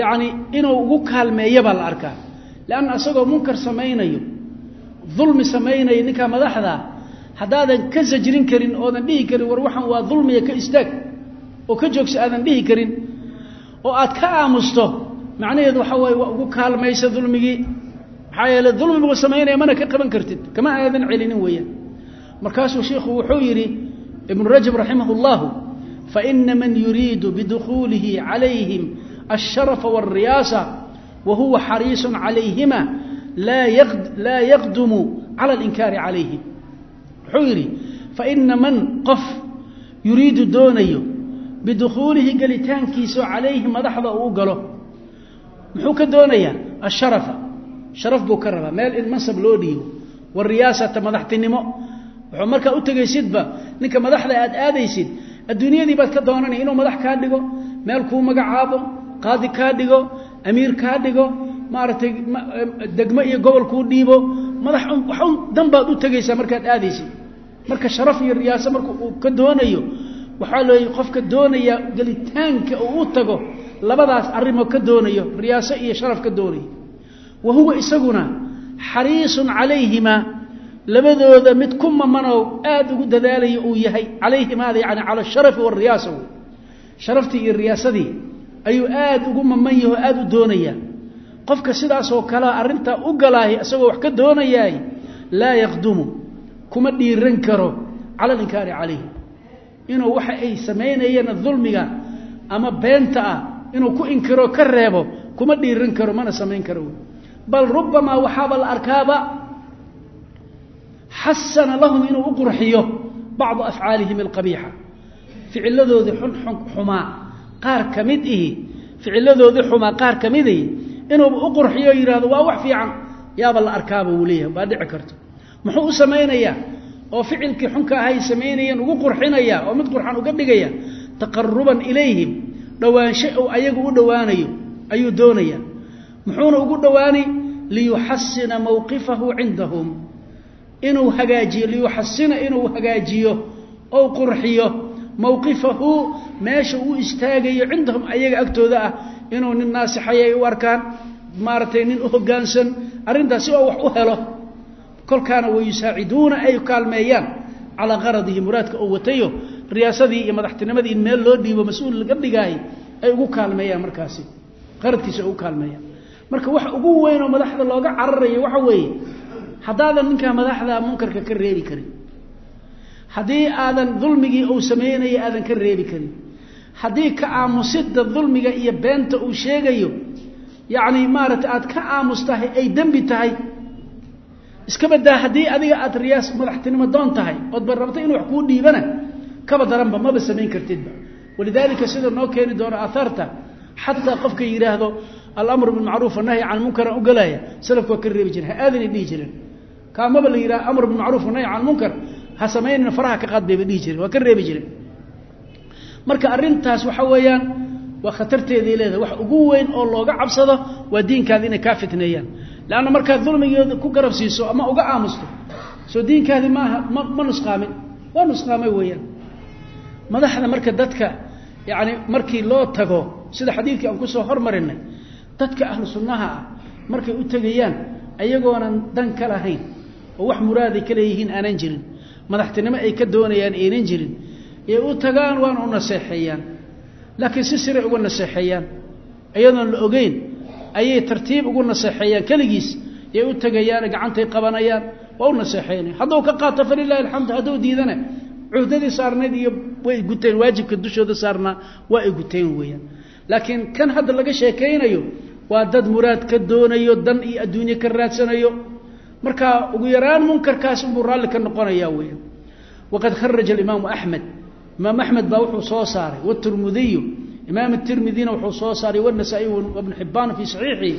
A: yacni inuu ugu kaalmeeyo baa la arkaa. Leanna isagoo munkar samaynayo dulmi samaynayo ninkaa madaxda haddaadan ka sajrin karin oodan dhihi karin war waxaan waa dulmiya ka istaag oo ka joogsa aadan dhihi karin oo aad ka aamusto macnaheedu waxaa waaye waa ugu kaalmaysa dulmigii maxaa yeele dulmi buu samaynaya mana ka qaban kartid. Kama aadan celinin weeyaan. Markaasuu shiikhu wuxuu yidhi ibnu rajab raximah اllahu faina man yuriidu bidukhuulihi calayhim alsharafa wاlriyaasa wa huwa xariisu calayhima laa yaqdumu cala alinkaari calayhim wuxuu yidhi faina man qof yuriidu doonayo bidukhuulihi gelitaankiisao calayhim madaxda uu galo muxuu ka doonayaa asharafa sharaf buu ka rabaa. Meel in mansab loo dhiibo wariyaasata madaxtinimo. Wuxuu markaa u tegaysidba ninka madaxda aad aadaysid adduunyadii baad ka doonanaya inuu madax kaa dhigo meel kuu magacaabo qaadi kaa dhigo amiir kaa dhigo maaragtay degmo iyo gobol kuu dhiibo madax waxun dan baad u tegaysaa markaad aadaysid. Marka sharaf iyo riyaaso marka uu ka doonayo waxaa leey qofka doonaya gelitaanka uu u tago labadaas arrimoo ka doonayo riyaaso iyo sharaf ka doonayo wa huwa isaguna xariisun calayhimaa labadooda mid ku mamanow aada ugu dadaalaya uu yahay. Calayhimaada yani cala asharafi wariyaasa wey sharaftii iyo riyaasadii ayuu aada ugu maman yaho aada u doonayaa qofka sidaasoo kalea arrintaa u galaahay isagoo wax ka doonayaay laa yaqdumu kuma dhiiran karo cala alinkaari calayhi. Inuu waxa ay samaynayeen dulmiga ama beenta ah inuu ku inkiro ka reebo kuma dhiiran karo mana samayn karo. wey bal rubamaa waxaaba la arkaaba xasana lahum inuu u qurxiyo bacdu afcaalihim alqabiixa. Ficiladoodii xunxun xumaa qaar ka mid ihi. Ficiladoodii xumaa qaar ka mid ihi. Inuuba u qurxiyo yidhahdo waa wax fiican. Yaaba la arkaaba wuu leeyahay baa dhici karto. Muxuu u samaynayaa? Oo ficilkii xunka ahay samaynayeen ugu qurxinaya oo mid qurxan uga dhigaya taqaruban ilayhim. Dhowaansho ou ayagu u dhowaanayo ayuu doonaya muxuuna ugu dhowaani liyuxasina mawqifahu cindahum. Inuu hagaajiyo liyuxasina inuu hagaajiyo ou qurxiyo mawqifahu meesha uu istaagayo cindahum ayaga agtooda ah inuu nin naasixaya ay u arkaan maaragtay nin u hoggaansan arrintaas si oo wax u helo. Kolkaana wayusaaciduuna ay kaalmeeyaan. Calaa qaradihi muraadka oo watayo riyaasadii iyo madaxtinimadii in meel loo dhiibo mas'uul laga dhigaay ay ugu kaalmeeyaan markaasi. Qaradkiisa ugu kaalmeeyaan marka wax ugu weyn oo madaxda looga cararayo waxa weeye haddaadan ninkaa madaxda munkarka ka reebi karin. Haddii aadan dulmigii uu sameynaya aadan ka reebi karin. Haddii ka aamusida dulmiga iyo beenta uu sheegayo yacni maaragtay aad ka aamus tahay ay dembi tahay iska badaa haddii adiga aad riyaas madaxtinimo doon tahay oodba rabta inu wax kuu dhiibana kaba daranba maba samayn kartidba. Walidaalika sida noo keeni doono aahaarta xataa qofka yidhaahdo alamru bilmacruuf anahyi can munkaran u galaya salafku waa ka reebi jiren ha aadanay dhihi jireen. Kaamaba la yidhaha amr bilmacruuf anahyi can munkar ha samaynina faraha ka qaad bayba dhihi jireen waa ka reebi jireen. Marka arrintaas waxa weeyaan waa khatarteeday leedahay. Wax ugu weyn oo looga cabsado waa diinkaada inay kaa fitneeyaan. Leanna markaad dulmigooda ku garab siiso ama uga aamusto soo diinkaadi maaha ma ma nusqaamin. Waa nusqaamay weeyaan. Madaxda marka dadka yacni markii loo tago sida xadiidkii aan ku soo hormarinay dadka ahlu sunnaha ah markay u tegayaan ayagoonan dan ka lahayn oo wax muraaday ka leeyihiin aanan jirin. Madaxtinimo ay ka doonayaan aynan jirin. Ee u tagaan waana u naseexeeyaan. Laakiin si siray uga naseexeeyaan. Iyadoon la ogeyn ayay tartiib ugu naseexeeyaan. Keligiis yay u tegayaane gacantay qabanayaan waa u naseexeynaya hadduu ka qaato falilahi alxamdu hadduu diidana cuhdadii saarnayd iyo way guteen waajibka dushooda saarnaa waa ay guteen weeyaan. Laakiin kan hadda laga sheekaynayo waa dad muraad ka doonayo dan iyo adduunye ka raadsanayo. Markaa ugu yaraan munkarkaas inbuu raalli ka noqonaya wey waqad kharaja imaamu axmed imaam axmed baa wuxuu soo saaray. Wtirmidiyu imaam tirmidina wuxuu soo saaray. Wnasaa-iy xibaan fii saxiixihi.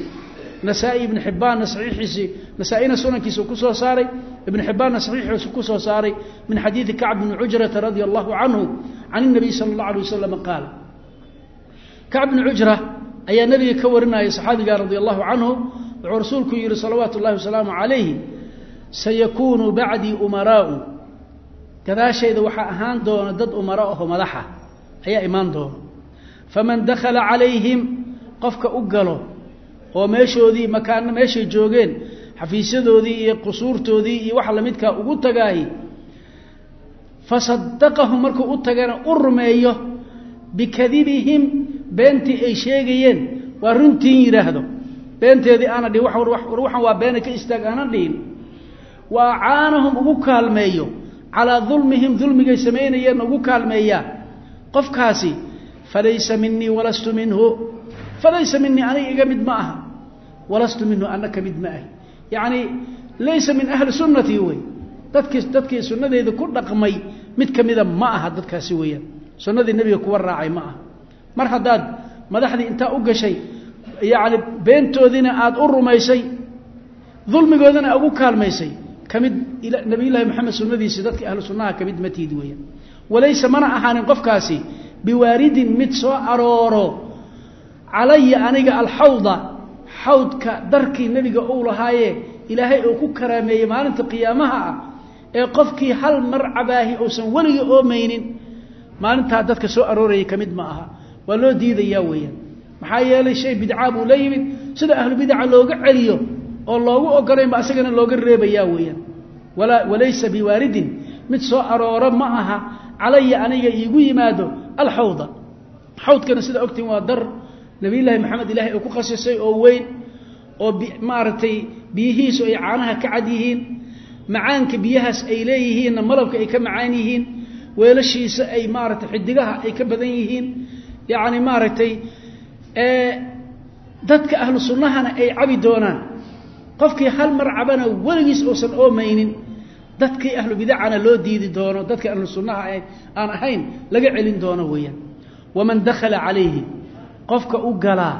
A: Nasaa-i ibnu xibbaanna saxiixiisii nasaa-ina sunankiisa ku soo saaray. Ibnu xibbaanna saxiixiisa ku soo saaray. Min xadiidi kacb bni cujrata radia allahu canhu can اnabiy sala اllah alay wasalam qaal. Kacb bni cujra ayaa nebiga ka warinayay saxaabiga radia allahu canhu wuxuu rasuulku yihi salawaatu اllahi wasalaamu calayhi sayakuunu bacdii umaraau gadaashayda waxaa ahaan doona dad umaro aho madaxa ayaa imaan doona faman dakhala calayhim qofka u galo oo meeshoodii makaano meeshay joogeen xafiisyadoodii iyo qusuurtoodii iyo waxa lamidkaa ugu tagaahi fasadaqahum markuu u tagana u rumeeyo bikadibihim beentii ay sheegayeen waa runtiin yidhaahdo. Beenteedii aana dhihin waxan waa beena ka istaag aanan dhihin. Wa acaanahum ugu kaalmeeyo calaa dulmihim dulmigay samaynayeenna ugu kaalmeeyaa qofkaasi falaysa minii walastu minhu. Falaysa minii aniga iga mid ma aha. Walastu minhu ana ka mid ma ahi. Yacni laysa min ahli sunnatii wey. Dadkii dadkii sunnadeeda ku dhaqmay mid ka mida ma aha dadkaasi weeyaan. Sunnadii nebiga kuwa raacay ma aha mar haddaad madaxdii intaa u gashay yacni beentoodiina aada u rumaysay dulmigoodana ugu kaalmaysay ka mid nabiyullaahi maxamed sunnadiisi dadkii ahlu sunnaha ka mid ma tiid weeyaan. Walaysa mana ahaanin qofkaasi biwaaridin mid soo arooro calaya aniga alxawda xawdka darkii nebiga uu lahaaye ilaahay uu ku karaameeyey maalinta qiyaamaha ah ee qofkii hal mar cabaahi uusan weligii oomaynin maalintaa dadka soo aroorayay ka mid ma aha waa loo diidayaa weeyaan. Maxaa yeelay shay bidcaa buu la yimid sida ahlu bidaca looga celiyo oo loogu ogolaynba asagana looga reebayaa weeyaan. Walaa walaysa biwaaridin. Mid soo arooro ma aha calaya aniga iigu yimaado alxawda. Xawdkana sida ogtiin waa dar. Nabiyullaahi maxamed ilaahay uu ku khasisay oo weyn oo maaragtay biyihiisu ay caanaha ka cad yihiin macaanka biyahaas ay leeyihiinna malabka ay ka macaan yihiin weelashiisa ay maaragtay xidigaha ay ka badan yihiin yacni maaragtay dadka ahlu sunnahana ay cabi doonaan. Qofkii hal mar cabana weligiis uusan oomaynin dadkii ahlu bidacana loo diidi doono dadka ahlu sunnaha aan ahayn laga celin doono weeyaan. Waman dakhala calayhi qofka u galaa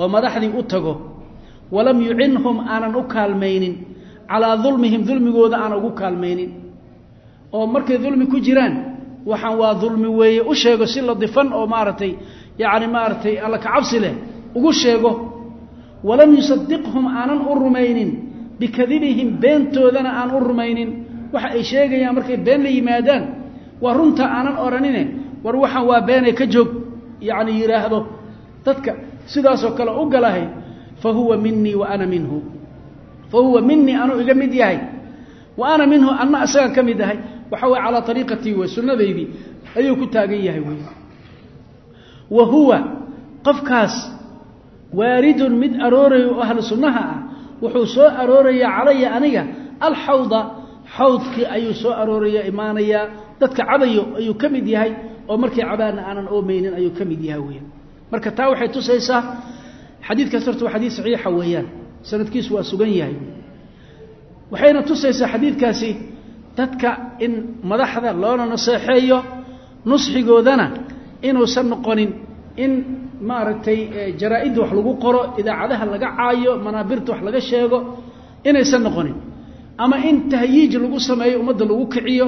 A: oo madaxdii u tago walam yucinhum aanan u kaalmaynin calaa dulmihim dulmigooda aanan ugu kaalmaynin. Oo markay dulmi ku jiraan waxaan waa dulmi weeye u sheego si la difan oo maaragtay yacni maaragtay alla kacabsi leh ugu sheego walam yusadiqhum aanan u rumaynin bikadibihim beentoodana aan u rumaynin. Waxa ay sheegayaan markay been la yimaadaan waa runta aanan odhanine war waxaan waa beenay ka joog yacni yidhaahdo dadka sidaasoo kale u galahay fa huwa minii wa ana minhu. Fa huwa minii anuu iga mid yahay. Wa ana minhu anna isagaan ka mid ahay waxa weye calaa ariiqatii wey sunnadaydii ayuu ku taagan yahay wey wa huwa qofkaas waaridun mid aroorayo oo ahlu sunnaha ah wuxuu soo aroorayaa calaya aniga alxawda xawdkii ayuu soo arooraya imaanayaa dadka cabayo ayuu ka mid yahay oo markay cabaana aanan oomaynin ayuu ka mid yahay weyaan marka taa waxay tusaysaa xadiidkaas horta waa xadiid saxiixa weeyaan sanadkiisu waa sugan yahay. Waxayna tusaysaa xadiidkaasi dadka in madaxda loona naseexeeyo nusxigoodana inuusan noqonin in maaragtay jaraa-idda wax lagu qoro idaacadaha laga caayo manaabirta wax laga sheego inaysan noqonin. Ama in tahyiij lagu sameeyo ummadda lagu kiciyo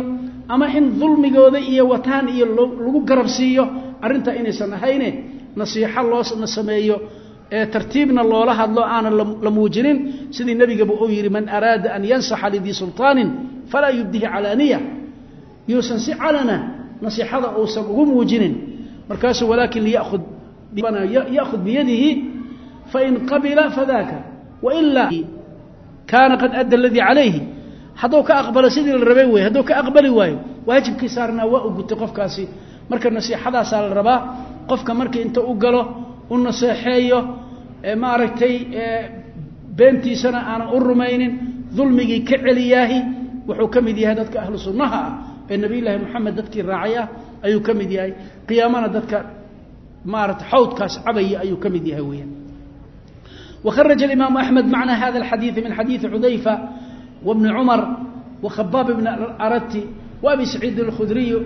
A: ama in dulmigooda iyo wataan iyo lagu garab siiyo arrintaa inaysan ahayne nasiixo loo sameeyo ee tartiibna loola hadlo aanan la muujinin sidii nebigaba uu yidhi man araada an yansaxa lidii sulطaanin falaa yubdihi calaaniya yuusan si calana nasiixada uusan ugu muujinin. Markaasuu walaakin liyaud biyadihi fain qabila fadaka wailaa kaana qad adda aladii calayhi. Hadduu ka aqbalo sidii la rabay wey hadduu ka aqbali waayo waajibkii saarnaa waa u gutay qofkaasi. Marka nasiixadaasaa la rabaa qofka markii inta u galo u naseexeeyo maaragtay beentiisana aanan u rumaynin dulmigii ka celiyaahi wuxuu ka mid yahay dadka ahlu sunnaha ah ee nabiy llaahi moxamed dadkii raacay ah ayuu ka mid yahay qiyaamana dadka maarata xawdkaas cabaya ayuu ka mid yahay weyaan وخرج الإمام أحمد معنى هذا الحديث من حديث حذيفة وابن عمر وخباب بن أرت وأبي سعيد الخدري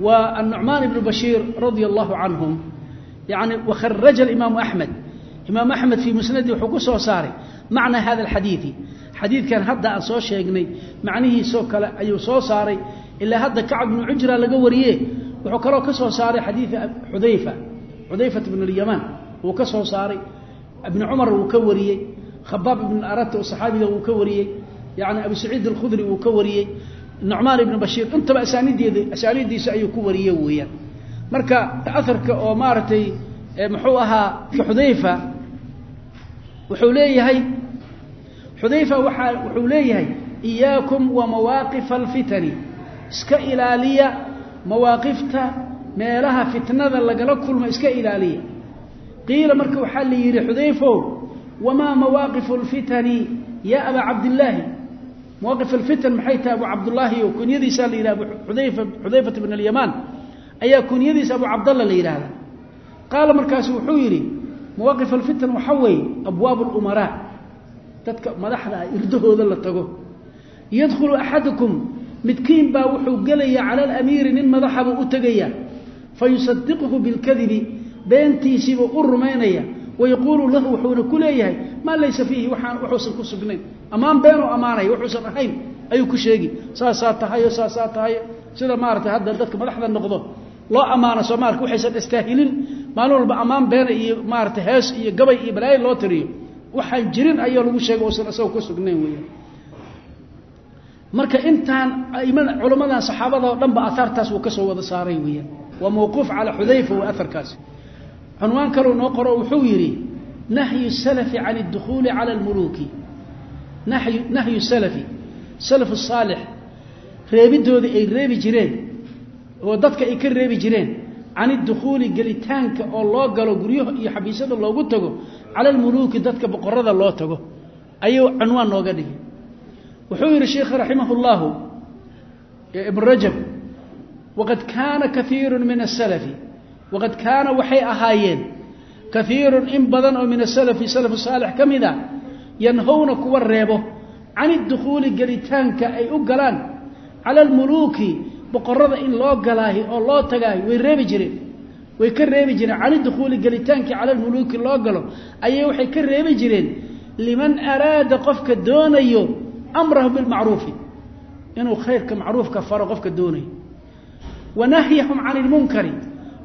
A: والنعمان بن بشير رضي الله عنهم يعني وخرج الإمام أحمد إمام أحمد في xadiidkan hadda aan soo sheegnay macnihiisoo kale ayuu soo saaray. Ilaa hadda kacab bnu cujra laga wariye wuxuu kaloo ka soo saaray xadiia xudayfa. Xudayfat bn lyamaan wuu ka soo saaray. Ibni cumar wuu ka wariyey. Khabaab ibn arat oo saxaabiga wuu ka wariyey. Yani abu saciid alkhudri wuu ka wariyey. Nucmaan ibn bashiir intaba asaanideed asaaniiddiisa ayuu ku wariye weeyaan. Marka aarka oo maaragtay eh, muxuu ahaa ka xudayfa wuxuu leeyahay xudayfa waaa wuxuu leeyahay iyaakum wa mawaaqifa alfitani. Iska ilaaliya mawaaqifta meelaha fitnada lagala kulmo iska ilaaliya. Qiila marka waxaa la yidhi xudayfow wamaa mawaaqifu alfitani? Ya abaa cabdillaahi. Mawaaqif alfitan maxay tahay abu cabdullaahi o kunyadiisaa la yidhah udayfa xudayfata bn alyamaan ayaa kunyadiisa abu cabdalla la yidhaahda qaala markaasu wuxuu yidhi mawaaqif alfitan waxaa weeye abwaab اlumaraa dadka madaxda ah irdahooda la tago. Yadkhulu axadukum midkiin baa wuxuu gelaya cala alamiiri nin madaxabuu u tegaya. Fayusadiquhu bilkadibi beentiisiibuu u rumaynaya. Wayaquulu lahu wuxuuna ku leeyahay maa laysa fiihi? Waaan wuxuusan ku sugnayn. Ammaan beenuu ammaanaya wuxuusan ahayn ayuu ku sheegi. Saasaa tahayo saasaa tahayo sida maarata hadda dadka madaxda noqdo loo ammaano soomaalka waxaysan istaahilin maalin walba ammaan beena iyo maarata hees iyo gabay iyo balaayo loo tiriyo waxaan jirin ayaa lagu sheega uusan isagoo ku sugnayn weya marka intaan culamadan saxaabada oo dhan ba ka soo wada saaray weeyaan. Waa mawquuf calaa xudayfa wa aharkaasi cunwaan kaleu noo qoro wuxuu yidhi nahyu salafi can اdukhuuli cala اlmuluuki nahyu salafi salaf saalix reebidoodii ay reebi jireen oo dadka ay ka reebi jireen can idukhuuli gelitaanka oo loo galo guryaha iyo xabiisyada loogu tago cala almuluuki dadka boqorada loo tago ayuu cunwaan nooga dhigay. Wuxuu yidhi sheikh raximah اllahu ibn rajab waqad kaana kaiiru min asalafi waqad kaana waxay ahaayeen kaiirun in badan oo min asalafi salafu saalix ka mid a yanhowna kuwa reebo can idukhuuli gelitaanka ay u galaan cala almuluuki boqorada in loo galaahi oo loo tagaahi way reebi jireen way ka reebi jireen can idukhuuli gelitaankii cala almuluuki loo galo ayay waxay ka reebi jireen liman araada qofka doonayo amrahu bilmacruufi inuu khayrka macruufka faro qofka doonayo wa nahyahum can ilmunkari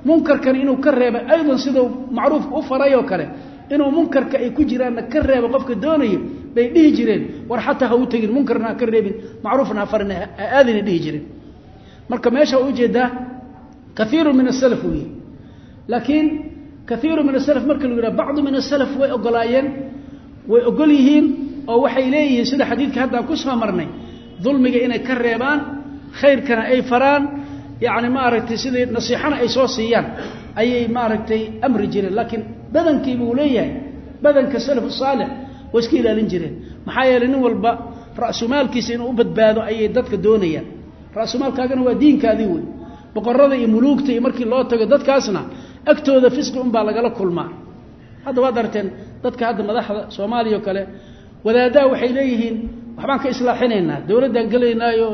A: munkarkani inuu ka reebay aydan siduu macruufka u faray oo kale inuu munkarka ay ku jiraanna ka reebo qofka doonayo bay dhihi jireen war xataa ha u tegin munkarna ha ka reebin macruufna ha farin ha aadina dhihi jireen. Marka meesha u jeedaa kaiiru min asalaf wey laakiin kaiiru min asalaf marka lagu yidhaha bacdu min asalaf way ogolaayeen way ogol yihiin oo waxay leeyihiin sida xadiidka haddaan ku soo marnay dulmiga inay ka reebaan khayrkana ay faraan yacni maaragtay sidii nasiixana ay soo siiyaan ayay maaragtay amri jireen. Laakiin badankii buu leeyahay badanka salaf saalix way iska ilaalin jireen. Maxaa yeeley nin walba ra'sumaalkiisa inuu u badbaado ayay dadka doonayaan. Ra'sumaalkaagana waa diinkaadii wey boqorada iyo muluugta iyo markii loo tago dadkaasna agtooda fisqi unbaa lagala kulmaa. Hadda waad arteen dadka hadda madaxda soomaaliya oo kale wadaadaha waxay leeyihiin waxbaan ka islaaxinaynaa dowladdaan gelaynaayo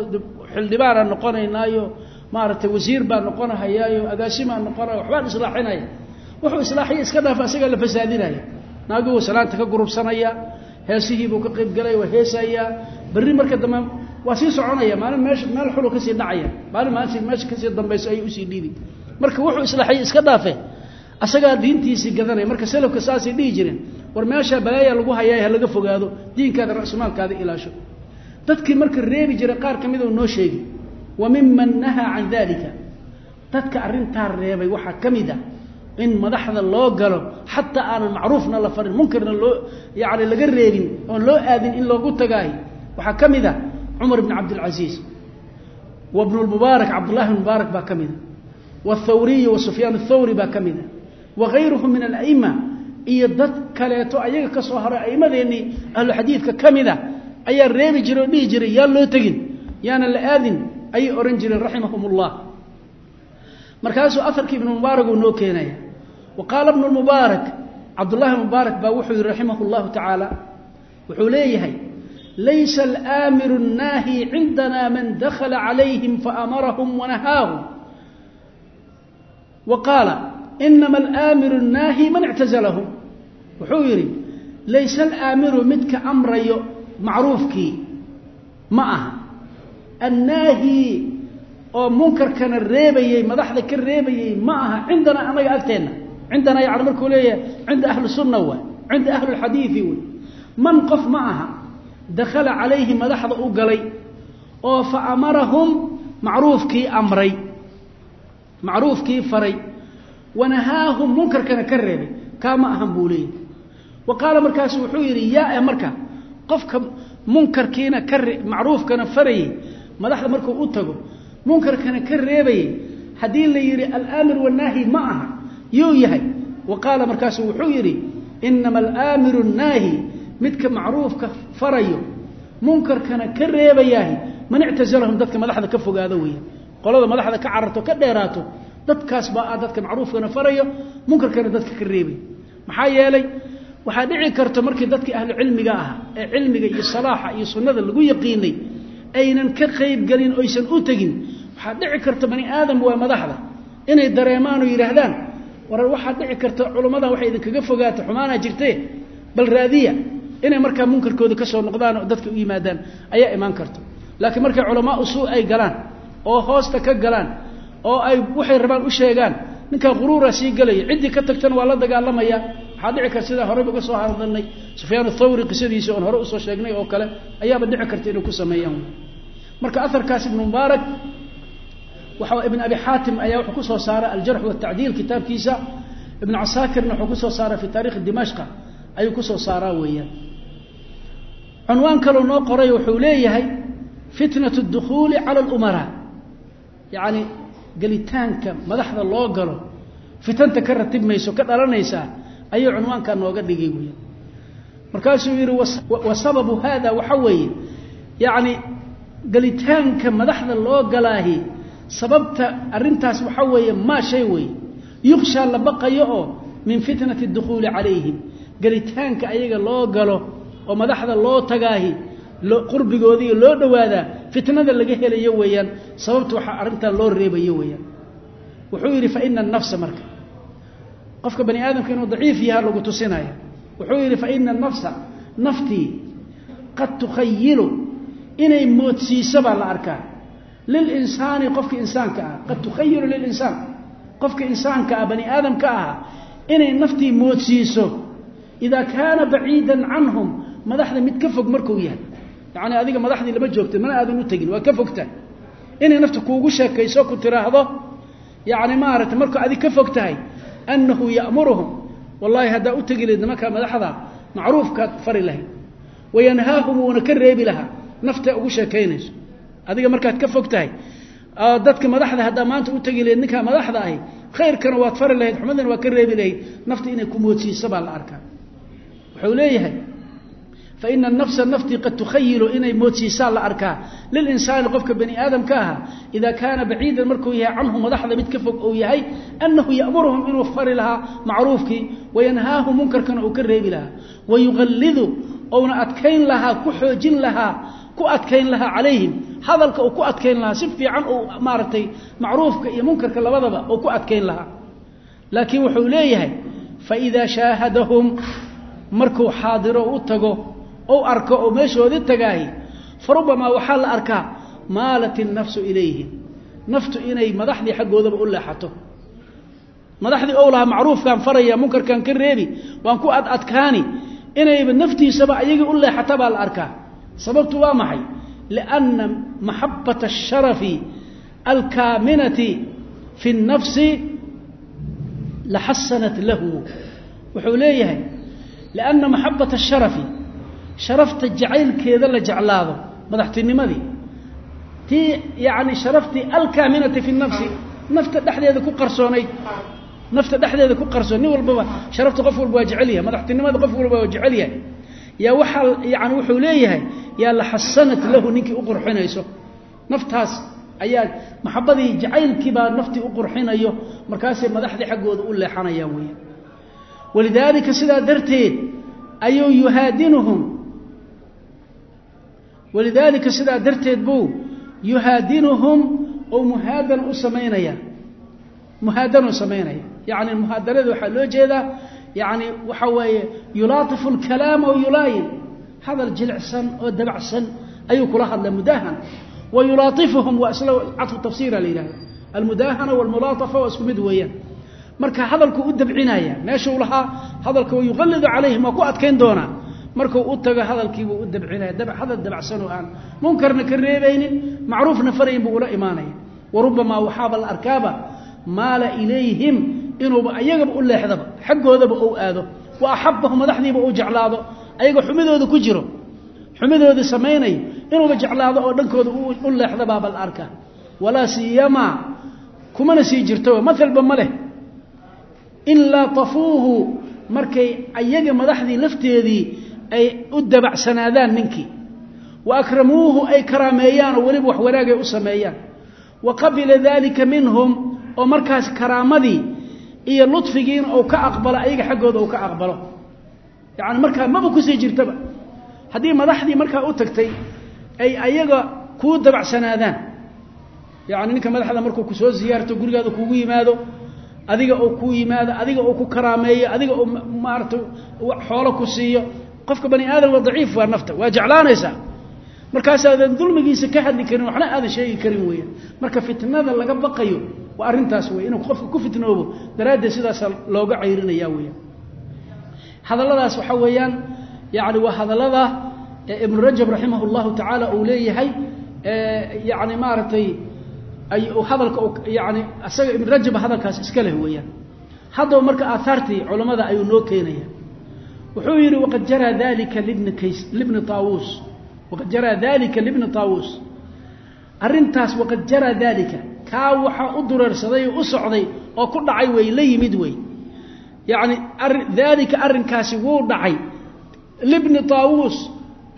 A: xildhibaanaan noqonaynaayo maaragtay wasiir baan noqonahayaayo agaasimaan noqonaya waxbaan islaaxinaya. Wuxuu islaaxiya iska dhaafa isagaa la fasaadinaya. Naaguu salaanta ka gurubsanaya heesihiibuu ka qaybgalaya waa heesayaa berri marka dambe waa sii soconaya maalin meesha meel xulu ka sii dhacaya. Maalin maansi meesha ka sii dambayso ayay u sii dhiibi marka wuxuu islaaxiya iska dhaafe. Asagaa diintiisii gadanaya marka salafka saasay dhihi jireen war meeshaa balaaya lagu hayaay ha laga fogaado. Diinkaada ra'sumaalkaada ilaasho. Dadkii marka reebi jiray qaar ka mid oo noo sheegi wa miman nahaa can dalika dadka arrintaa reebay. Waxaa ka mid a in madaxda loo galo xataa aanan macruufna la farin munkarna loo yani laga reebin oon loo aadin in loogu tagaayo waxaa ka mid a cumar bn cabdilcasiis wa bnu lmubaarak cabdullahi mubaarak baa ka mida wاthawriy wa sufyaan athawri baa ka mida wagayruhum min alaima iyo dad kaleeto ayaga ka soo haray aimadeennii ahlu xadiidka ka mida ayaa reebi jiray oo dhihi jiray yaan loo tegin yaana la aadin ayay ohan jireen raximahum اllah markaasuu aharkii ibnu mubaarak uu noo keenaya wa qaala bnu mubaarak cabdullahi mubaarak baa wuxuu yihi raximah اllahu tacaala wuxuu leeyahay laysa alaamiru الnaahi cindana man dakla calayhim faamarahum wanahaahum qaala inama alaamiru الnaahi man ictazalahum wuxuu yidhi layse alaamiru midka amrayo macruufkii? Ma aha. Annaahi oo munkarkana reebayey madaxda ka reebayey ma aha. Cindanaa anaga agteenna. Cindanaa yani markuu leeyahay cinda ahli sunna waay cinda ahli lxadiidi wey man qof ma aha dakhala calayhi madaxda u galay oo fa amarahum macruufkii macruufkii faray wanahaahum munkarkana ka reebay kaa ma ahan buu leeyahy wa qaala markaasu wuxuu yidhi yaa e marka qofka munkarkiina ka macruufkana farayey madaxda markuu u tago munkarkana ka reebayey haddii la yidhi alaamir wanaahi ma aha yuu yahay. Wa qaala markaasu wuxuu yidhi inama alaamiru naahi midka macruufka farayo munkarkana ka reebayaahi man ictazalahum dadka madaxda ka fogaado weya qolada madaxda ka cararto ka dheeraato dadkaas baa ah dadka macruufkana farayo munkarkana dadka ka reebay. Maxaa yeelay waxaa dhici karta markii dadkii ahlu cilmiga ahaa ee cilmiga iyo salaaxa iyo sunnada lagu yaqiinay aynan ka qayb gelin oysan u tegin waxaa dhici karta bani aadam waa madaxda inay dareemaan oo yidhaahdaan war waxaa dhici karta culammadan waxay idinkaga fogaata xumaanaa jirtee bal raadiya inay markaa munkarkooda ka soo noqdaan oo dadka u yimaadaan ayaa imaan karta. Laakiin markay culamaa usuu ay galaan oo hoosta ka galaan oo ay waxay rabaan u sheegaan ninkaa quruuraa sii gelaya ciddii ka tagtana waa la dagaalamaya. Waxaa dhici karta sidaa horeyba uga soo hadalnay sufyaan athawri qisadiisa oon hore u soo sheegnay oo kale ayaaba dhici karta inay ku sameeyaan. Marka aharkaas ibnu mubaarak waxa ibn abi xaatim ayaa wuxuu ku soo saaray aljarx watacdiil kitaabkiisa. Ibnu casaakirna wuxuu ku soo saaray fi taarikhi dimashqa ayuu ku soo saaraa weeyaan. Cunwaan kaloo noo qoray wuxuu leeyahay fitnat اdukhuuli cala اlumaraa yacni gelitaanka madaxda loo galo fitanta ka ratib mayso ka dhalanaysaa ayuu cunwaankaa nooga dhigay weya markaasuu yidhi wa sababu hada waxa weeye yacni gelitaanka madaxda loo galaahi sababta arintaas waxaa weeye maa shay weeye. Yukshaa la baqayo oo min fitnati اdukhuuli calayhim. Gelitaanka ayaga loo galo oo madaxda loo tagaahi qurbigoodiiyo loo dhowaadaa fitnada laga helayo weeyaan sababta waxaa arrintan loo reebayo weeyaan. Wuxuu yidhi fa ina anafsa marka. Qofka bani aadamka inuu daciif yaha lagu tusinaya wuxuu yidhi fa ina naftii qad tukhayilu inay moodsiiso baa la arkaa. Lilinsaani qofka insaanka ah qad tukhayilu lilinsaan qofka insaanka ah bani aadamka ah inay naftii moodsiiso. Idaa kaana baciidan canhum madaxda mid ka fog markuu yahay yacni adiga madaxdii lama joogta mana aadan u tegin waa ka fogta inay nafta kuugu sheekayso ku tiraahdo yacni maaragtay markuu adig ka fog tahay annahu ya'muruhum wallahi haddaa u tegi lahayd nimankaa madaxda macruufkaad fari lahayd. Wayanhaahum wuuna ka reebi lahaa nafta ugu sheekaynayso. Adiga markaad ka fog tahay dadka madaxda haddaa maanta u tegi lahayd ninkaa madaxda ahi khayrkana waad fari lahayd xumadana waad ka reebi lahayd nafta inay ku moodsiiso baa la arkaa. Wuxuu leeyahay faina nafsa naftii qad tukhayilu inay moodsiisaan la arkaa. Lilinsaani qofka bani aadamka aha idaa kaana baciidan markuu yahay canhu madaxda mid ka fog uu yahay annahu ya'muruhum inuu fari lahaa macruufkii wayanhaahu munkarkana uu ka reebi lahaa. Wayuqallidu ouna adkayn lahaa ku xoojin lahaa ku adkayn lahaa calayhim. Hadalka uu ku adkayn lahaa si fiican uu maaragtay macruufka iyo munkarka labadaba uu ku adkayn lahaa. Laakiin wuxuu leeyahay faidaa shaahadahum markuu xaadiro u tago ou arko oo meeshoodii tagaahi fa rubamaa waxaa la arkaa maalat innafsu ilayhim naftu inay madaxdii xaggoodaba u leexato. Madaxdii ou lahaa macruufkaan faraya munkarkaan ka reebi waan ku ad adkaani inayba naftiisaba ayagii u leexata baa la arkaa. Sababtu waa maxay? Lianna maxabata asharafi alkaaminati fi اnnafsi laxasanat lahu. Wuxuu leeyahay lianna maxabata asharafi sharafta jacaylkeeda la jeclaado madaxtinimadii tii yacni sharaftii alkaaminati fi nafsi nafta dhexdeeda ku qarsoonayd nafta dhexdeeda ku qarsoon nin walbaba sharafta qof walba waa jecel yahay madaxtinimada qof walba waa jecel yahay. Yaa waxaa yani wuxuu leeyahay yaa la xasanat lahu ninkii u qurxinayso. Naftaas ayaa maxabadii jacaylkii baa naftii u qurxinayo markaasay madaxdii xaggooda u leexanayaan weya walidaalika sidaa darteed ayuu yuhaadinuhum walidaalika sidaa darteed buu yuhaadinuhum oo muhaadan u samaynaya muhaadanuu samaynaya yacni muhaadanada waxaa loo jeedaa yacni waxa weeye yulaatifu alkalaama o yulaayin. Hadal jilicsan oo dabacsan ayuu kula hadlay mudaahan. Wa yulaaifuhum waa isla cadfu tafsiira la yidhahda almudaahana walmulaatafa waa isku mid weeyaan. Marka hadalkuu u dabcinaya meeshuu lahaa hadalka wa yuqallidu calayhim waa ku adkayn doonaa markuu u tago hadalkiibuu u dabcinaya hadal dabacsanoo aan munkarna ka reebaynin macruufna farayin buu ula imaanaya. Wa rubamaa waxaaba la arkaaba maala ilayhim inuuba ayagaba u leexdaba xaggoodaba ou aado wa axabahu madaxdiiba uu jeclaado ayagoo xumidooda ku jiro xumidoodii samaynayo inuuba jeclaado oo dhankooda u leexdabaaba la arkaa. Walaa siyamaa kumana sii jirto maalba ma leh. In laatafuuhu markay ayaga madaxdii lafteedii ay u dabacsanaadaan ninkii. Wa akramuuhu ay karaameeyaan oo weliba wax wanaagay u sameeyaan. Wa qabila daalika minhum oo markaas karaamadii iyo ludfigiina uu ka aqbalo ayaga xaggooda uu ka aqbalo. Yani markaa maba ku sii jirtaba. Haddii madaxdii markaa u tagtay ay ayaga kuu dabacsanaadaan. Yani ninka madaxda markuu ku soo ziyaarto gurigaada kugu yimaado adiga oo ku yimaado adiga oo ku karaameeyo adiga oo maarata xoolo ku siiyo qofka bani aadam waa daciif waa nafta waa jeclaanaysaa markaasaadan dulmigiisa ka hadli karin waxna aadan sheegi karin weeyaan marka fitnada laga baqayo waa arrintaas wey inuu qofka ku fitnoobo daraaddeed sidaasa looga cayrinaya weeyaan hadalladaas waxaa weeyaan yani waa hadallada ibnu rajab raximah llahu tacaala uu leeyahay yani maaragtay ay hadalka yani isaga ibn rajab hadalkaas iska leh weeyaan. Haddaba marka aahaartii culammada ayuu noo keenaya wuxuu yidhi waqad jaraa dalika libni taawuus waqad jaraa dalika libni taawuus arrintaas waqad jaraa dalika kaa waxaa u dureersaday u socday oo ku dhacay wey la yimid wey yacni daalika arrinkaasi wuu dhacay. Libni taawuus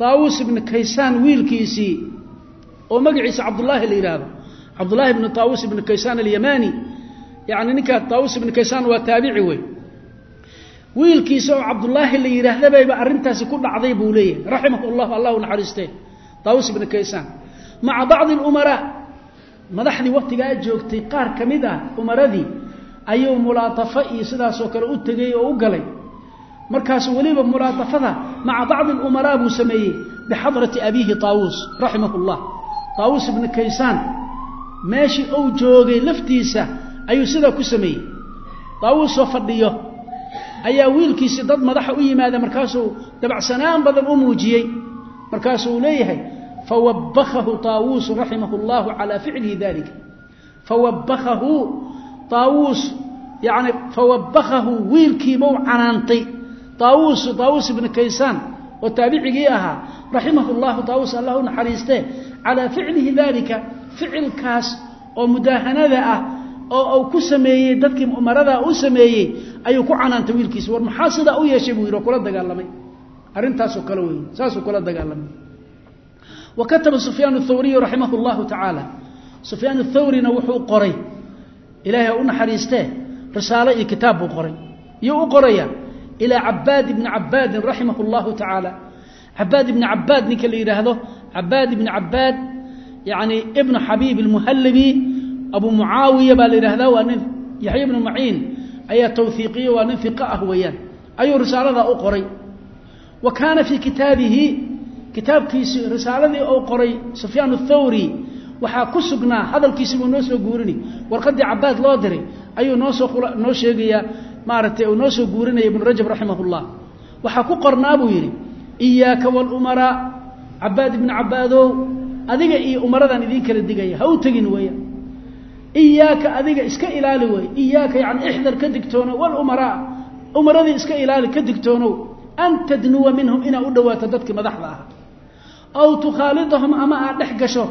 A: taawuus ibni kaysaan wiilkiisii oo magaciisa cabdullaahi la yidhaahdo. Cabdullaahi ibni taawuus ibni kaysaan alyamani yani ninkaa taawuus ibni kaysaan waa taabici wey wiilkiisa oo cabdullaahi la yidhaahdabayba arrintaasi ku dhacday buu leeyahay. Raximah llah allahu naxariistee taawuus ibni kaysaan. Maca bacdi alumaraa madaxdii waktigaa joogtay qaar ka mid ah umaradii ayuu mulaatafo iyo sidaasoo kale u tegay oo u galay. Markaasuu weliba mulaatafada maca bacdi alumaraa buu sameeyey bixadrati abiihi taawuus raximah llah taawuus ibni kaysaan meeshii uu joogay laftiisa ayuu sidaa ku sameeyey. Taawuusoo fadhiyo ayaa wiilkiisi dad madaxa u yimaada markaasuu dabacsanaan badan u muujiyey. Markaasuu leeyahay fawabakahu taawuusu raximah اllahu calaa ficlihi dalika fawabakahu taawuus yani fawabakahu wiilkiibau canaantay. Taawuusu taawuus ibni kaysaan oo taabicigii ahaa raximah llahu taawuus allah u naxariistee calaa ficlihi dalika ficilkaas oo mudaahanada ah oo uu ku sameeyey dadkii umaradaa u sameeyey ayuu ku canaantay wiilkiisa. War maxaa sidaa u yeeshay buu yidhi oo kula dagaalamay. Arrintaasoo kale wey saasuu kula dagaalamay. Wa kataba sufyaan athawriyu raximah llahu tacaala sufyaan athawrina wuxuu qoray. Ilaahay ha u naxariistee risaalo iyo kitaab buu qoray. Iyuu u qoraya ilaa cabaad ibni cabaadin raximah llahu tacaala cabaad ibni cabaad ninka la yidhaahdo cabaad ibni cabaad yani ibnu xabiib almuhallabi abu mucaawiya baa la yidhahdaa waa nin. Yaxya ibnu maciin ayaa tawhiiqiye waa nin iqa ah weeyaan. Ayuu risaaladaa u qoray. Wa kaana fii kitaabihi kitaabkiisi risaaladii uu qoray sufyaan athawri waxaa ku sugnaa hadalkiisi noo soo guurini. Warqaddii cabaad loo diray ayuu noosoo noo sheegayaa maaragtay uu noo soo guurinaya ibnu rajab raximah llah waxaa ku qornaa buu yidhi iyaaka walumaraa cabaad ibnu cabaadow adiga iyo umaradan idiin kala digaya ha u tegin weya iyaaka adiga iska ilaali wey iyaaka yani ixdar ka digtoono walumaraa umaradii iska ilaali ka digtoonow an tadnuwa minhum inaad u dhawaato dadkii madaxda ah aw tukhaalidahum ama aad dhex gasho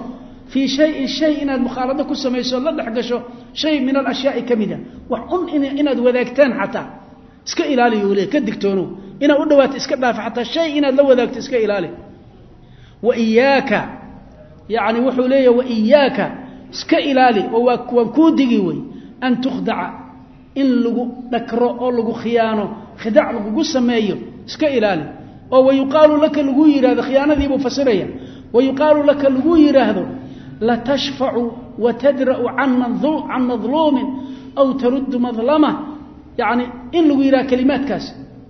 A: fii shayin shay inaad mukhaalado ku samayso la dhex gasho shay min alashyaai ka mida. Wax un inaad wadaagtaan xataa. Iska ilaaliyu le ka digtoonow inaad u dhawaato iska dhaafa xataa shay inaad la wadaagto iska ilaali. Wa iyaaka yani wuxuu leeyahy wa iyaaka iska ilaali oo waa waan kuu digi wey an tukhdaca in lagu dhakro oo lagu khiyaano khidac lagugu sameeyo iska ilaali. Oo wayuqaalu laka lagu yidhahdo khiyaanadiibuu fasiraya wayuqaalu laka lagu yidhaahdo latashfacu watadra'u can madluumin aw taruddu madlama. Yani in lagu yidhahdo kelimaadkaas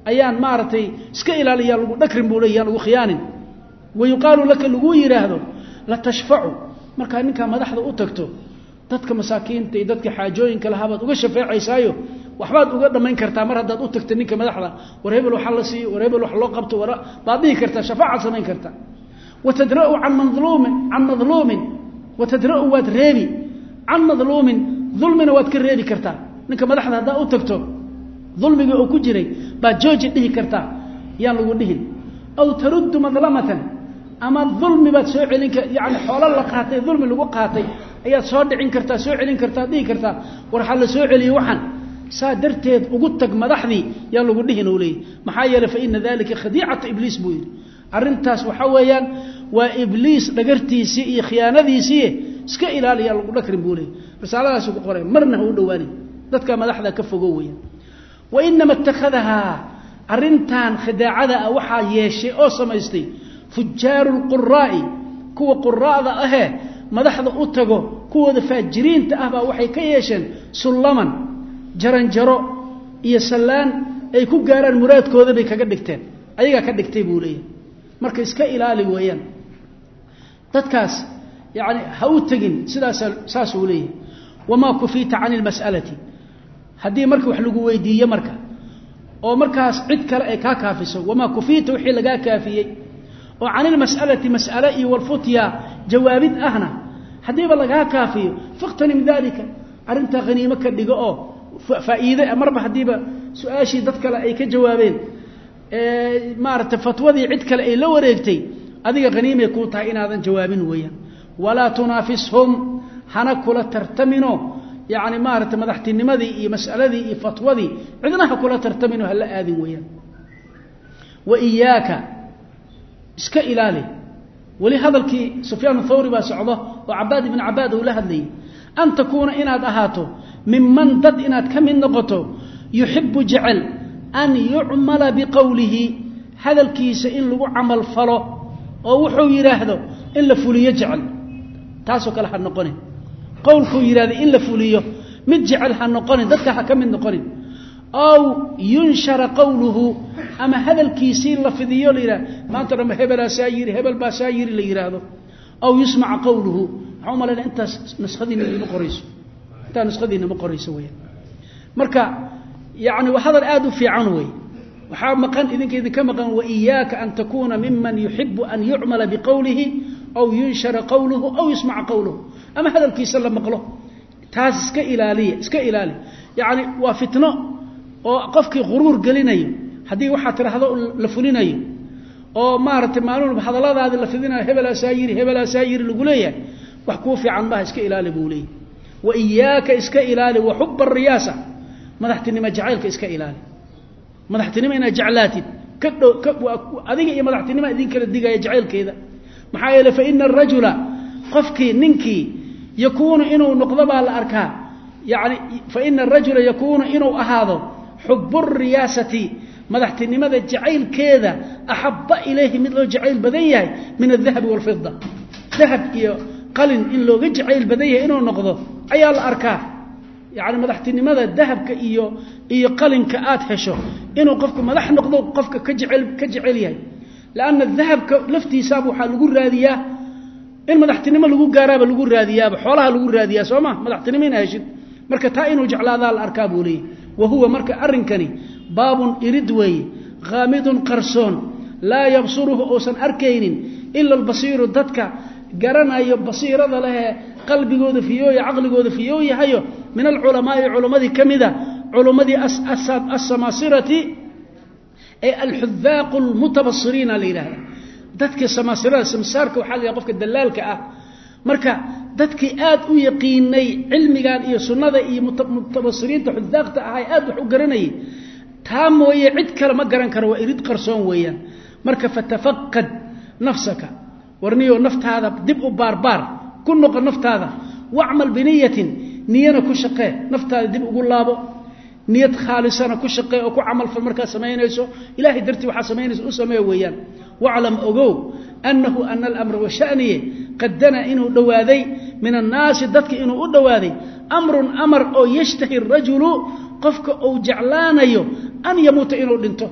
A: ayaan maaragtay iska ilaaliya lagu dhakrin buu leya lagu khiyaanin. Wayuqaalu laka lagu yidhaahdo latashfacu markaa ninkaa madaxda u tagto dadka masaakiinta iyo dadka xaajooyinka lahabaad uga shafeecaysaayo waxbaad uga dhammayn kartaa mar haddaad u tagta ninka madaxda. War hebel waxa la siiyo war hebel wax loo qabto baad dhihi kartaa shafaacaad samayn kartaa. Watadra'u can madluumin can madluumin. Watadra'u waad reebi. Can madluumin dulmina waad ka reebi kartaa. Ninka madaxda haddaad u tagto dulmigii oo ku jiray baad jooji dhihi kartaa. Yaan lagu dhihin. Aw taruddu madlamatan ama dulmi baad soo celin yani xoolo la qaatay dulmi lagu qaatay ayaad soo dhicin kartaa soo celin kartaa dhihi kartaa. War ha la soo celiye waxaan saa darteed ugu tag madaxdii yaa lagu dhihin u leeyay. Maxaa yeeley fa ina dalika khadiicata ibliis buu yidhi. Arrintaas waxaa weeyaan waa ibliis dhagartiisii iyo khiyaanadiisii iska ilaaliyaa lagu dhakrin buu leeyay. Risaaladaasu ku qoray marna ha u dhowaanin dadka madaxda ka fogo weeyaan. Wa inama ittakhadahaa arrintan khidaacada ah waxaa yeeshay oo samaystay fujaaru lquraa'i kuwa quraa'da ahee madaxda u tago kuwooda faajiriinta ah baa waxay ka yeesheen sullaman jaranjaro iyo sallaan ay ku gaaraan muraadkooda bay kaga dhigteen. Ayagaa ka dhigtay buu leeyahay. Marka iska ilaali weeyaan. Dadkaas yani ha u tegin sidaas saasuu leeyahay. Wamaa kufiita can ilmas'alati haddii marka wax lagu weydiiye marka oo markaas cid kale ay kaa kaafiso wamaa kufiita wixii lagaa kaafiyey oo can ilmas'alati mas'ale iyo walfutya jawaabid ahna haddiiba lagaa kaafiyo fakhtanim dalika arrintaa haniimo ka dhigo oo faa'iide marba haddiiba su'aashii dad kale ay ka jawaabeen maaragtay fatwadii cid kale ay la wareegtay adiga haniimay kuu tahay inaadan jawaabin weeyaan. Walaa tunaafishum hana kula tartamino yani maarata madaxtinimadii iyo mas'aladii iyo fatwadii cidna ha kula tartamino hala aadin weeyaan. Wa iyaaka iska ilaali. Weli hadalkii sufyaan thawri baa socdo oo cabaad ibn cabaad uu la hadlayay. An takuuna inaad ahaato minman dad inaad ka mid noqoto yuxibu jecel an yucmala biqowlihi hadalkiisa in lagu camal falo oo wuxuu yidhaahdo in la fuliyo jecel. Taasoo kale ha noqonin. Qowlkuu yidhahda in la fuliyo mid jecel ha noqonin dadka ha ka mid noqonin aw yunshara qowluhu ama hadalkiisii la fidiyo la yidhahdo maanta dhama hebelaa saa yiri hebel baa saa yiri la yidhaahdo. Aw yusmaca qowluhu waxaa u malayna intaas nuskhadiina ima qorayso. Intaa nuskhadiina ma qorayso weyaan marka yani hadal aada u fiican wey waxaa maqan idinka idinka maqan waiyaaka an takuuna miman yuxibu an yucmala biqowlihi aw yunshara qowluhu aw yusmaca qowluhu ama hadalkiisa la maqlo taas iska ilaaliya iska ilaali. Yani waa fitno oo qofkii quruur gelinayo haddii waxaa tidhaahdo la fulinayo oo maaragtay maalin hadalladaadi la fidinayo hebelaasaa yiri hebelaasaa yiri lagu leeyahay wax kuu fiican maha iska ilaali buu leeyahy wa iyaaka iska ilaali wa xuba ariyaasa madaxtinimo jacaylka iska ilaali. Madaxtinimo inaad jeclaatid adiga iyo madaxtinimo idin kala digaya jacaylkeeda. Maxaa yeele fa ina arajula qofkii ninkii yakuunu inuu noqdo baa la arkaa. Yani fa ina arajula yakuunu inuu ahaado xubu riyaasati madaxtinimada jacaylkeeda axaba ilayhi mid loo jacayl badan yahay min adahabi waalfida dahab iyo qalin in looga jacayl badan yahay inuu noqdo ayaa la arkaa. Yani madaxtinimada dahabka iyo iyo qalinka aad hesho inuu qofku madax noqdo qofka ka jecel yahay. Lanna dahabka laftiisaaba waxaa lagu raadiyaa. In madaxtinimo lagu gaaraaba lagu raadiyaaba xoolaha lagu raadiyaa soo ma? Madaxtinimo ina heshid marka taa inuu jeclaadaa la arkaa buu leeyahy wa huwa marka arrinkani baabun irid weeye khaamidun qarsoon laa yabsuruhu uusan arkaynin ila albasiiru dadka garanayo basiirada lehee qalbigooda fiyooya caqligooda fiyoo yahayo min alculamaai culammadii ka mida culummadii asamaasirati ee alxudaaqu lmutabasiriina la yidhahda dadkii samaasirada samsaarka waxaa la yidhaha qofka dalaalka ah marka dadkii aad u yaqiinay cilmigan iyo sunnada iyo mutabasiriinta xudaaqta ahay aad wax u garanayay taa mooye cid kale ma garan karo waa irid qarsoon weeyaan. Marka fatafaqad nafsaka. Warniyo naftaada dib u baarbaar ku noqo naftaada. Wacmal biniyatin niyana ku shaqee. Naftaada dib ugu laabo. Niyad khaalisana ku shaqee oo ku camalfal markaad samaynayso. Ilahay dartii waxaa samaynaysa u sameeya weeyaan. Waclam ogow annahu ana alamra washaniye qad danaa inuu dhowaaday min annaasi dadka inuu u dhowaaday amrun amar oo yashtahi rajulu qofka uu jeclaanayo an yamuuta inuu dhinto.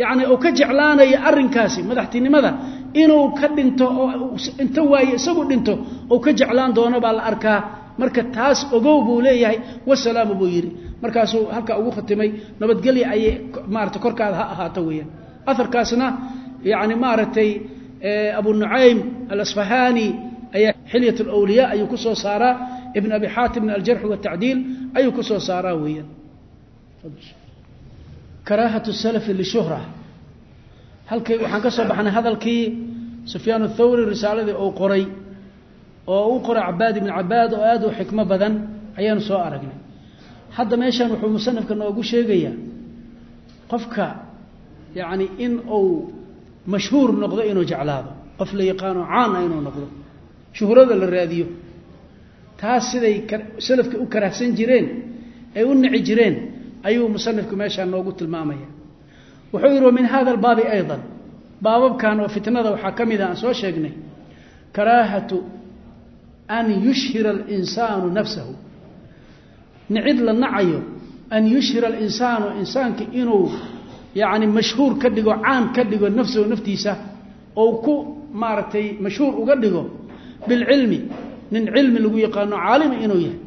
A: Yacni uu ka jeclaanayo arrinkaasi madaxtinimada inuu ka dhinto oo inta waaye isagu dhinto uu ka jeclaan doono baa la arkaa. Marka taas ogow buu leeyahay wasalaamu buu yidhi. Markaasuu halkaa ugu khatimay nabadgelya ayay maarata korkaada ha ahaato weeyaan. Aharkaasna yani maaragtay abu nucaym alasfahani ayaa xilyat alwliya ayuu ku soo saaraa. Ibn abi xaatimna aljarx watacdiil ayuu ku soo saaraa weeyaan. Karaahatu salafi lishuhra halkii waxaan ka soo baxnay hadalkii sufyaan athawri risaaladii uu qoray oo uu qoray cabaad ibn cabaad oo aad u xikmo badan ayaanu soo aragnay. Hadda meeshan wuxuu musanifka noogu sheegayaa qofka yacni in uu mashhuur noqdo inuu jeclaado qof la yaqaano caan ah inuu noqdo shuhrada la raadiyo taas siday salafka u karahsan jireen ay u nici jireen ayuu musanifku meeshaan noogu tilmaamaya wuxuu yidhi min hada albaabi ayضa baababkan oo fitnada waxaa ka mida aan soo sheegnay karaahatu an yushhira اlinsaanu nafsahu nicid la nacayo an yushhira alinsaanu insaanka inuu yani mashhuur ka dhigo caan ka dhigo nafsahu naftiisa ou ku maaragtay mashhuur uga dhigo bilcilmi nin cilmi lagu yaqaano caalima inuu yahay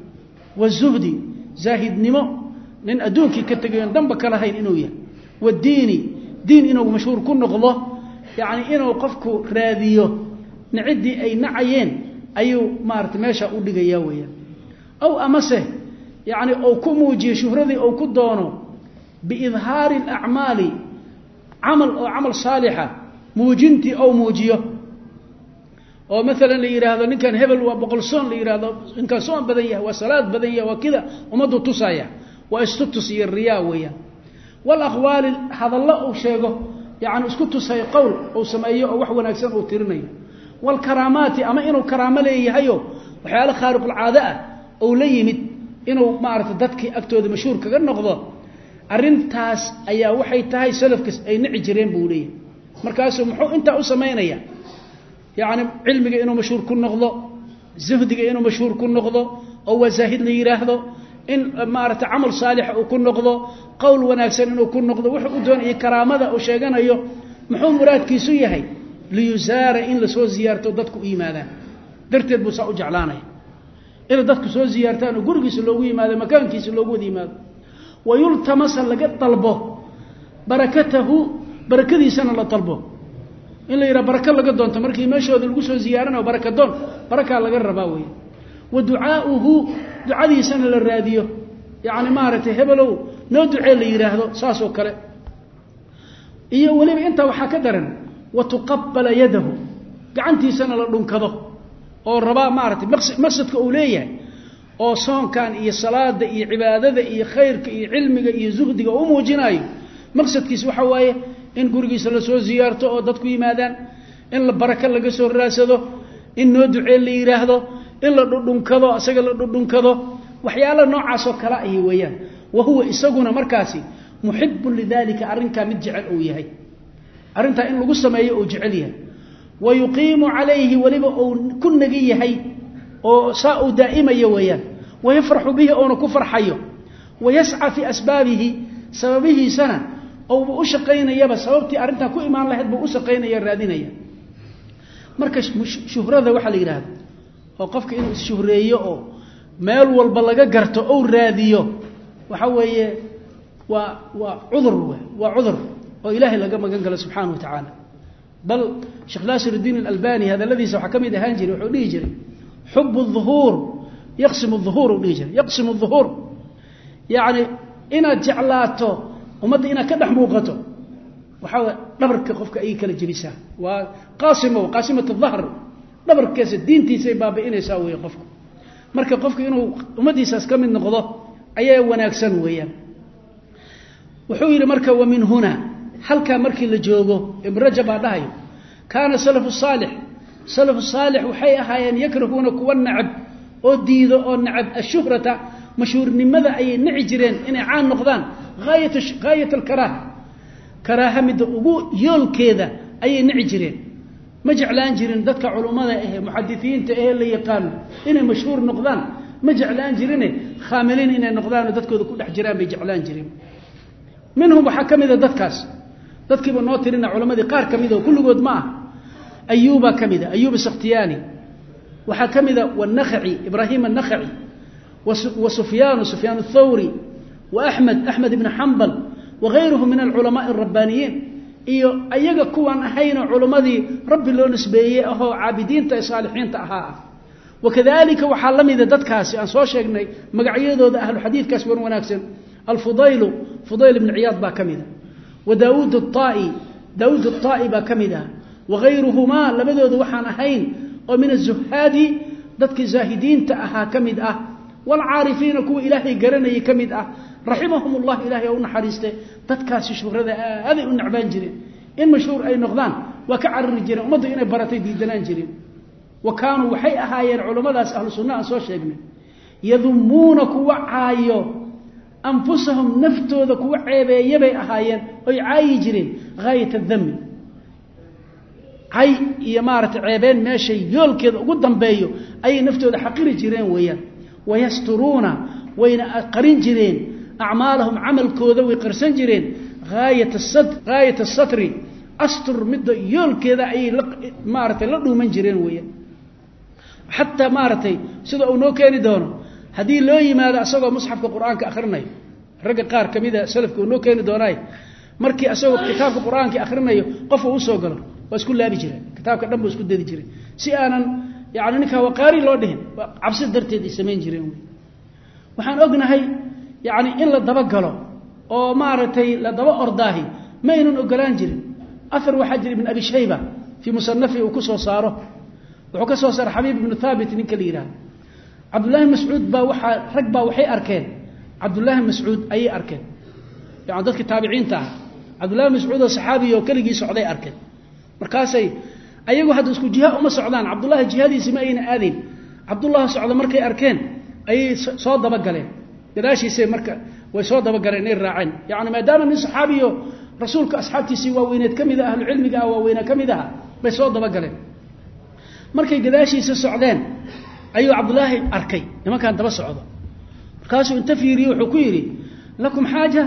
A: wazuhdi zaahidnimo nin adduunkii ka tegayon damba ka lahayn inuu yahay wadiini diin inuu mashhuur ku noqdo yacni inuu qofku raadiyo naciddii ay nacayeen ayuu maarata meesha u dhigayaa weeyaan. Aw amase yacni ou ku muujiyo shuhradii ou ku doono biidhaari alacmaali camal oo camal saalixa muujintii ou muujiyo. Oo maalan la yidhaahdo ninkan hebel waa boqol soon la yidhahdo ninkan soon badan yahay waa salaad badan yahay waa kida ummaddu tusaya waa istutus iyo riyaa weeyaan. Walaqwaali hadallo uu sheego yacni isku tusay qowl uu sameeyo oo wax wanaagsan uu tirinayo. Waalkaraamaati ama inuu karaamo leeyahayo waxyaalo khaariqulcaado ah ou la arrintaas ayaa waxay tahay salafkas ay nici jireen buu leeyahay. Markaasuu muxuu intaa u samaynaya yacni cilmiga inuu mashhuur ku noqdo zuhdiga inuu mashhuur ku noqdo oo waa la yidhaahdo in maarata camal saalixa uu ku noqdo qowl wanaagsan inuu ku noqdo wuxuu u doonaya karaamada uu sheeganayo muxuu muraadkiisu yahay? Liyusaara in la soo ziyaarto dadku u yimaadaan. Darteed buu saa u jeclaanaya. Inay dadku soo ziyaartaan oo gurigiisa loogu yimaado makaankiisa loogu wada yimaado wa yultamasa laga dalbo barakatahu barakadiisana la dalbo in la yidhaha barako laga doonto markii meeshooda lagu soo ziyaaranayo baraka doon barakaa laga rabaa weya wa ducaauhu ducadiisana la raadiyo yacni maaragtay hebelow noo ducee la yidhaahdo saas oo kale iyo weliba intaa waxaa ka daran wa tuqabala yadahu gacantiisana la dhunkado oo rabaa maaratay maqsadka uu leeyahay oo soonkan iyo salaada iyo cibaadada iyo khayrka iyo cilmiga iyo zuhdiga u muujinaayo. Maqsadkiis waxa waaye in gurigiisa la soo ziyaarto oo dadku yimaadaan in la barako laga soo raadsado in noo ducee la yidhaahdo in la dhudhunkado isaga la dhudhunkado. Waxyaala noocaasoo kale ahi weeyaan. Wa huwa isaguna markaasi muxibun lidalika arrinkaa mid jecel uu yahay. Arrintaa in lagu sameeyo uu jecel yahay. Wa yuqiimu calayhi weliba uu ku nagi yahay oo saa uu daa'imayo weeyaan. Wa yafraxu bihi ouna ku farxayo. Wa yasca fii asbaabihi sababihiisana ouba u shaqaynayaba sababtii arrintaa ku imaan lahayd buu u shaqaynaya raadinaya. Marka shuhrada waxaa la yidhahda oo qofka inuu isshuhreeyo oo meel walba laga garto ou raadiyo waxa weeye waa waa cudur waa cudur oo ilaahay laga magan galo subxaana wa tacaala. Bal sheekh naasir اdiin اlalbani hadaladiisa waxaa ka mid ahaan jiray wuxuu dhihi jiray xub uhuur yaqsimu uhuur u dhihi jiray yaqsimu uhuur yacni inaad jeclaato ummadda inaad ka dhex muuqato waxaa way dhabarka qofka ayay kala jelisaa waa qaasimo qaasimat dahr dhabarkaasa diintiisay baabi'inaysaa wey qofku marka qofku inuu ummaddiisaas ka mid noqdo ayaa wanaagsan weeyaan wuxuu yidhi marka wa min huna halkaa markii la joogo ibn rajab baa dhahayo kaana salafu saalix salafu saalix waxay ahaayeen yakrahuuna kuwa nacab oo diido oo nacab ashuhrata mashhuurnimada ayay nici jireen inay caan noqdaan. Haayat alkaraaha karaaha midda ugu yoolkeeda ayay nici jireen. Ma jeclaan jirin dadka culummada ahe muxadisiinta ahee la yaqaano inay mashhuur noqdaan? Ma jeclaan jirine khaamiliin inay noqdaanoo dadkooda ku dhex jiraan bay jeclaan jireen. Minhum waxaa ka mida dadkaas. Dadkiiba noo tirina culammadii qaar ka mida oo kulligood ma ah ayuubaa ka mida ayuub sakhtiyaani waxaa ka mida wanakhaci ibraahim annakhaci wa sufyaanu sufyaan athawri wa axmed axmed ibni xambal wagayruhu min alculamaai alrabbaaniyiin iyo ayaga kuwaan ahaynoo culimmadii rabbi loo nisbeeyey ahoo caabidiinta ee saalixiinta ahaa ah wakadalika waxaa la mida dadkaasi aan soo sheegnay magacyadooda ahluxadiidkaas wan wanaagsan alfudaylu fudayl ibn ciyaad baa ka mida wa daauud aai daawuud aطaa'i baa ka mid ah wagayruhumaa labadooda waxaan ahayn oo min azuhaadi dadkii zaahidiinta ahaa ka mid ah waalcaarifiina kuwa ilaahay garanayay ka mid ah raximahum ullah ilahay oo u naxariiste dadkaasi shuhrada aaday u nacbaan jireen in mashhuur ay noqdaan waa ka carari jireen ummaddu inay baratay diidanaan jireen wa kaanuu waxay ahaayeen culummadaas ahlu sunna aan soo sheegnay yadumuuna kuwa caayo anfusahum naftooda kuwa ceebeeya bay ahaayeen oy caayi jireen haayat adami cay iyo maaragtay ceebeen meeshay yoolkeeda ugu dambeeyo ayay naftooda xaqiri jireen weeyaan. Wayasturuuna wayna qarin jireen. Acmaalahum camalkooda way qarsan jireen. Aayat haayat asatri astur midda yoolkeeda ayay maaratay la dhuuman jireen weeyaan. Xataa maaragtay sida uu noo keeni doono haddii loo yimaado asagoo musxafka qur'aanka akrinayo ragga qaar ka mida salafka uu noo keeni doonaay markii asagoo kitaabka qur'aanka akrinayo qof uu u soo galo waa isku laabi jireen kitaabka dhan buu isku dadi jiray. Si aanan yani ninkaa waqaari loo dhihin cabsi darteed ay samayn jireen waxaan ognahay yani in la dabagalo oo maaragtay la daba ordaahi ma aynan ogolaan jirin. Ahar waxaa jira ibn abi shayba fii musanafi uu ku soo saaro. Wuxuu ka soo saara xabiib ibnu thaabit ninka la yidhahdo cabdullaahi mascuud baa waxaa rag baa waxay arkeen. Cabdullaahi mascuud ayay arkeen. Yani dadkii taabiciinta ah. Cabdullahi mascuud oo saxaabiya oo keligii socday arkeen markaasay ayagu hadda isku jiha uma socdaan. Cabdullaahi jihadiisi ma ayna aadayn cabdullahi socda markay arkeen ayay soo dabagaleen. Gadaashiisay marka way soo dabagaleen inay raaceen. Yani maadaama nin saxaabiyo rasuulka asxaabtiisii waaweyneed ka mid a ahlucilmiga ah waaweynaa ka mid aha bay soo dabagaleen. Markay gadaashiisa socdeen ayuu cabdulaahi arkay. Nimankaan daba socdo. Markaasuu inta fiiriye wuxuu ku yidhi lakum xaaja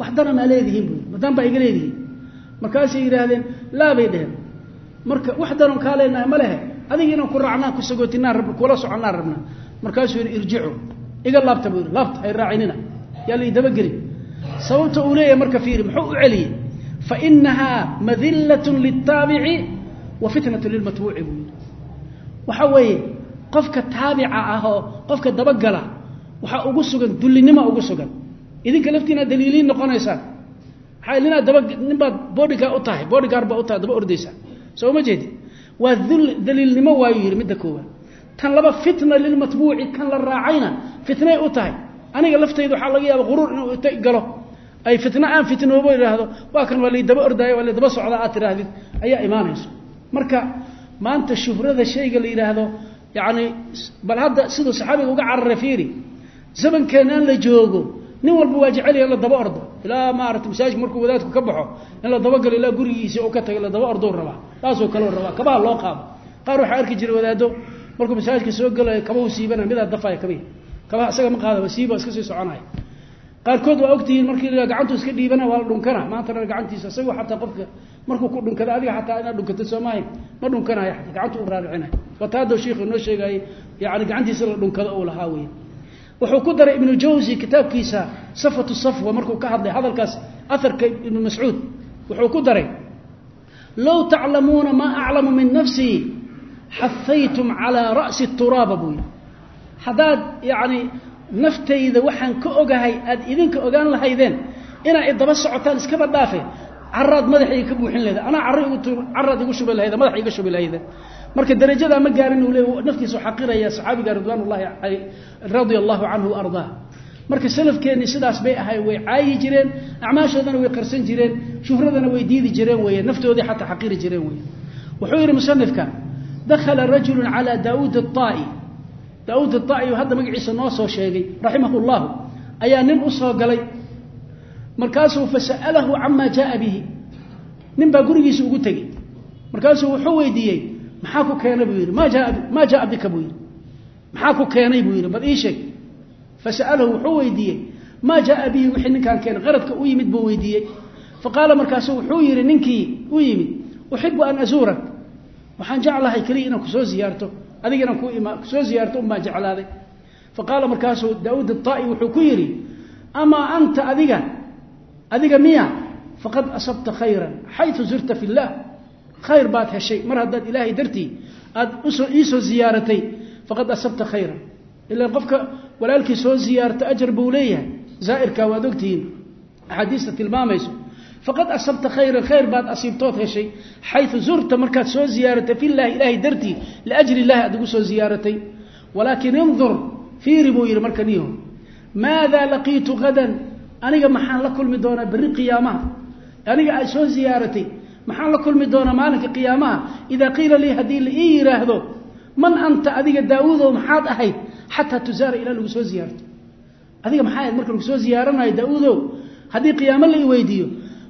A: wax dana maa leedihiin buu madan baa iga leedihiin markaasay yidhaahdeen? Laa bay dheheen marka wax danon kaa leenahay ma lehe. Adiga inaan ku raacnaan ku sagootinaan rabna kula soconnaan rabna. Markaasuu yidhi irjicu. Iga laabta buu yidhi. Laabta hay raacinina. Yaa la idabagelin sababta uu leeyahay marka fiiri muxuu u celiyey? Fa inahaa madillatun liltaabici wa fitnatu lilmatbuuci buu yidhi. Waxa weeye qofka taabica ah qofka dabagala waxaa ugu sugan dullinimo ugu sugan. Idinka laftiina daliiliin noqonaysaan maxaa ninaad daba nin baad bodygaar u tahay bodygaar baa u tahay daba ordaysaa soo ma jeedi? Waa daliilnimo waayuu yidhi midda koowaad. Tan laba fitna lilmatbuuci kan la raacayna fitnay u tahay. Aniga laftayda waxaa laga yaaba quruur inuu galo. Ay fitno aan fitnoobo idhaahdo waa kan waa laydaba ordaayo waa laydaba socdaa aad tidhaahdid ayaa imaanayso. Marka maanta shuhrada shayga la yidhaahdo yacni bal hadda siduu saxaabiga uga carara fiiri zamankeenaan la joogo nin walba waa jecelya in la daba ordo. Ilaa maarata masaajid markuu wadaadku ka baxo in la dabagalo ilaa gurigiisi u ka taga la daba ordou rabaa. Taasoo kaleo rabaa. Kabaha loo qaado. Qaar waxaa arki jiray wadaado markuu masaajidka soo gelayo kabahu siibana midaa dafaya kabihi kabaha isaga ma qaada siiba iska sii soconaya. Qaarkood waa ogtihiin markii la gacantu iska dhiibana waa la dhunkana. Maantana gacantiisa isagoo xataa qofka markuu ku dhunkada adiga xataa inaad dhunkato soomaahay ma dhunkanayo ataa gacantu u raaricinayo wata hadda shiikhu noo sheegayay yani gacantiisa la dhunkado uu lahaa wey wuxuu ku daray ibnu jawsi kitaabkiisa safatu safwa markuu ka hadlay hadalkaas aharka ibnu mascuud wuxuu ku daray low taclamuuna maa aclamu min nafsii xahaytum calaa ra'si turaaba buu yidhi. Haddaad yacni naftayda waxaan ka ogahay aad idinka ogaan lahaydeen inaa idaba socotaan iskaba dhaafe caraad madaxayga ka buuxin lahayda anaa cara igu igu shubi lahayda madaxa iga shubi lahayda marka darajadaa ma gaarin uu leey naftiisu xaqiraya saxaabiga ridwaan ullahi radia allahu canhu ardaa marka salafkeennii sidaas bay ahay way caayi jireen acmaashoodana way qarsan jireen shuhradana way diidi jireen weeye naftoodii xataa xaqiri jireen weye wuxuu yidhi musanifka dakhala rajulu calaa daauud aai daauud aai hadda magaciisa noo soo sheegay raximahu llahu ayaa nin u soo galay. Markaasuu fasa'alahu camaa jaaa bihi. Nin baa gurigiisa ugu tegey. Markaasuu wuxuu weydiiyey maxaa ku keenay buu yidhi ma jaa maa jaaa bika buu yidhi. Maxaa ku keenay? buu yidhi bal ii sheeg. Fasa'alahu wuxuu weydiiyey maa jaaa bihi wixii ninkaan keenay qaradka u yimid buu weydiiyey. Faqaala markaasu wuxuu yidhi ninkii u yimid uxibu an azuurak waxaan jeclahay keliya inaan ku soo ziyaarto inaan ku soo ziyaarto unbaan jeclaaday. Faqaala markaasuu daauud aai wuxuu ku yidhi amaa anta adiga adiga miya? Faqad asabta khayran xayu zirta fi khayr baad heshay. Mar haddaad ilaahay dartii aad u soo iisoo ziyaaratay faqad asabta khayran. Ilaan qofka walaalkii soo ziyaarto ajar buu leeyahay. Zaa'irkaa waad ogtihiin. Axaadiista tilmaamayso. Faqad asabta khayran khayr baad asiibtood heshay. Xayu zurta markaad soo ziyaaratay fillahi ilaahay dartii liajli illahi aad ugu soo ziyaaratay. Walaakin indur fiiri buu yidhi marka niho maadaa laqiitu hadan aniga maxaan la kulmi doonaa berri qiyaamaha? Aniga ay soo ziyaaratay maxaan la kulmi doonaa maalinka qiyaamaha? Idaa qiila lii haddii la ii yidhaahdo man anta adiga daawuudow maxaad ahayd xataa tusaara ilaa lagu soo ziyaarto. Adiga maxaa ahayd marka lagu soo ziyaaranayo daa-uudow haddii qiyaamo la iweydiiyo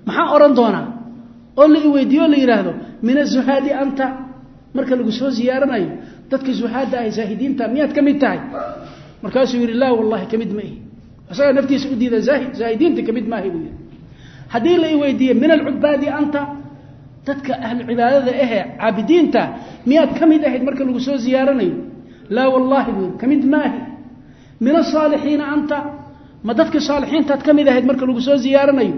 A: maxaa odhan doonaa? Oo la iweydiiyo o la yidhaahdo min azuhaadi anta marka lagu soo ziyaaranayo dadka zuhaadda ahay zaahidiinta miyaad ka mid tahay? Markaasuu yidhi laa wallahi ka mid ma ihi isagaa naftiisa u diida zaahidiinta ka mid maahay buu yidhi. Haddii la iweydiiye min alcubaadi anta dadka ahlu cibaadada ahee caabidiinta miyaad ka mid ahayd marka lagu soo ziyaaranayo? Laa wallahi buu ka mid maahi. Min asaalixiina anta ma dadka saalixiintaad ka mid ahayd marka lagu soo ziyaaranayo?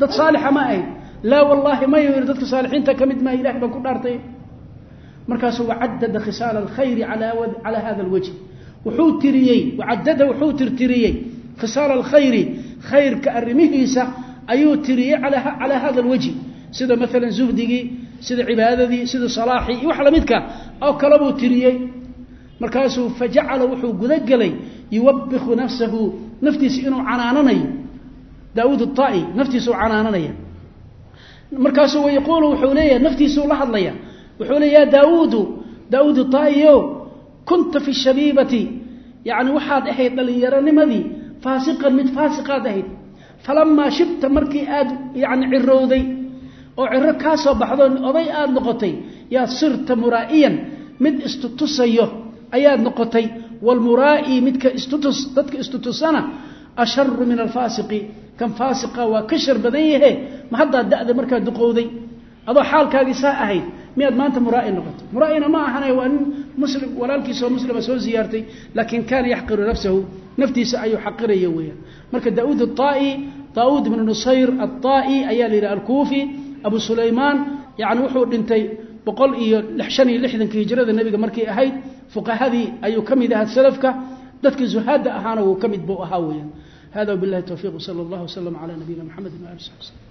A: Dad saalixa ma ahayd laa wallaahi mayu yidhi dadka saalixiinta ka mid maahi ilahay baan ku dhaartay. Markaasuu wacadada khisaala alkhayri calaa hada alwajhi wuxuu tiriyey wacadada wuxuu tirtiriyey khisaala alkhayri khayrka arrimihiisa ayuu tiriyey calaa hada alwajhi sida maalan zuhdigii sida cibaadadii sida salaaxii iyo wax lamidka oo kale buu tiriyey. Markaasuu fajacala wuxuu gudagelay yuwabiku nafsahu naftiisa inuu canaananayo daauud aai naftiisuu canaananaya. Markaasuu wayaquulu wuxuu leeyahay naftiisuu la hadlaya. Wuxuu leeya ya daauudu daauud aaiyo kunta fi shabiibati. Yani waxaad ahayd dhallinyaronimadii faasiqan mid faasiqaad ahayd. Falamaa shibta markii aad yani cirowday oo ciro kaa soo baxdo oday aada noqotay yaa sirta muraa'iyan mid istutusayo ayaad noqotay wlmuraa'i midka istutus dadka istutusana asharu min alfaasiqi kan faasiqa waa ka shar badan yahe ma haddaad da'da markaa duqowday adoo xaalkaagii saa ahayd miyaad maanta muraa'i noqotay. Muraa'ina ma ahane waa nin muslim walaalkiisoo muslima soo ziyaartay laakiin kaana yaxqiru nafsahu naftiisa ayuu xaqiraya weeyaan. Marka daauud aai daauud ibnu nusayr aلطaa'i ayaa la yidhi alkuufi abu sulaymaan yani wuxuu dhintay boqol iyo shan iyo lixdanka hijrada nebiga markay ahayd fuqahadii ayuu ka mid ahaa salafka dadka zuhaadda ahaana wuu ka mid buu ahaa weeyaan. Hada wbilahi towfiiq wsala اllah wslm cala nabiyina mxamedi wali sab slm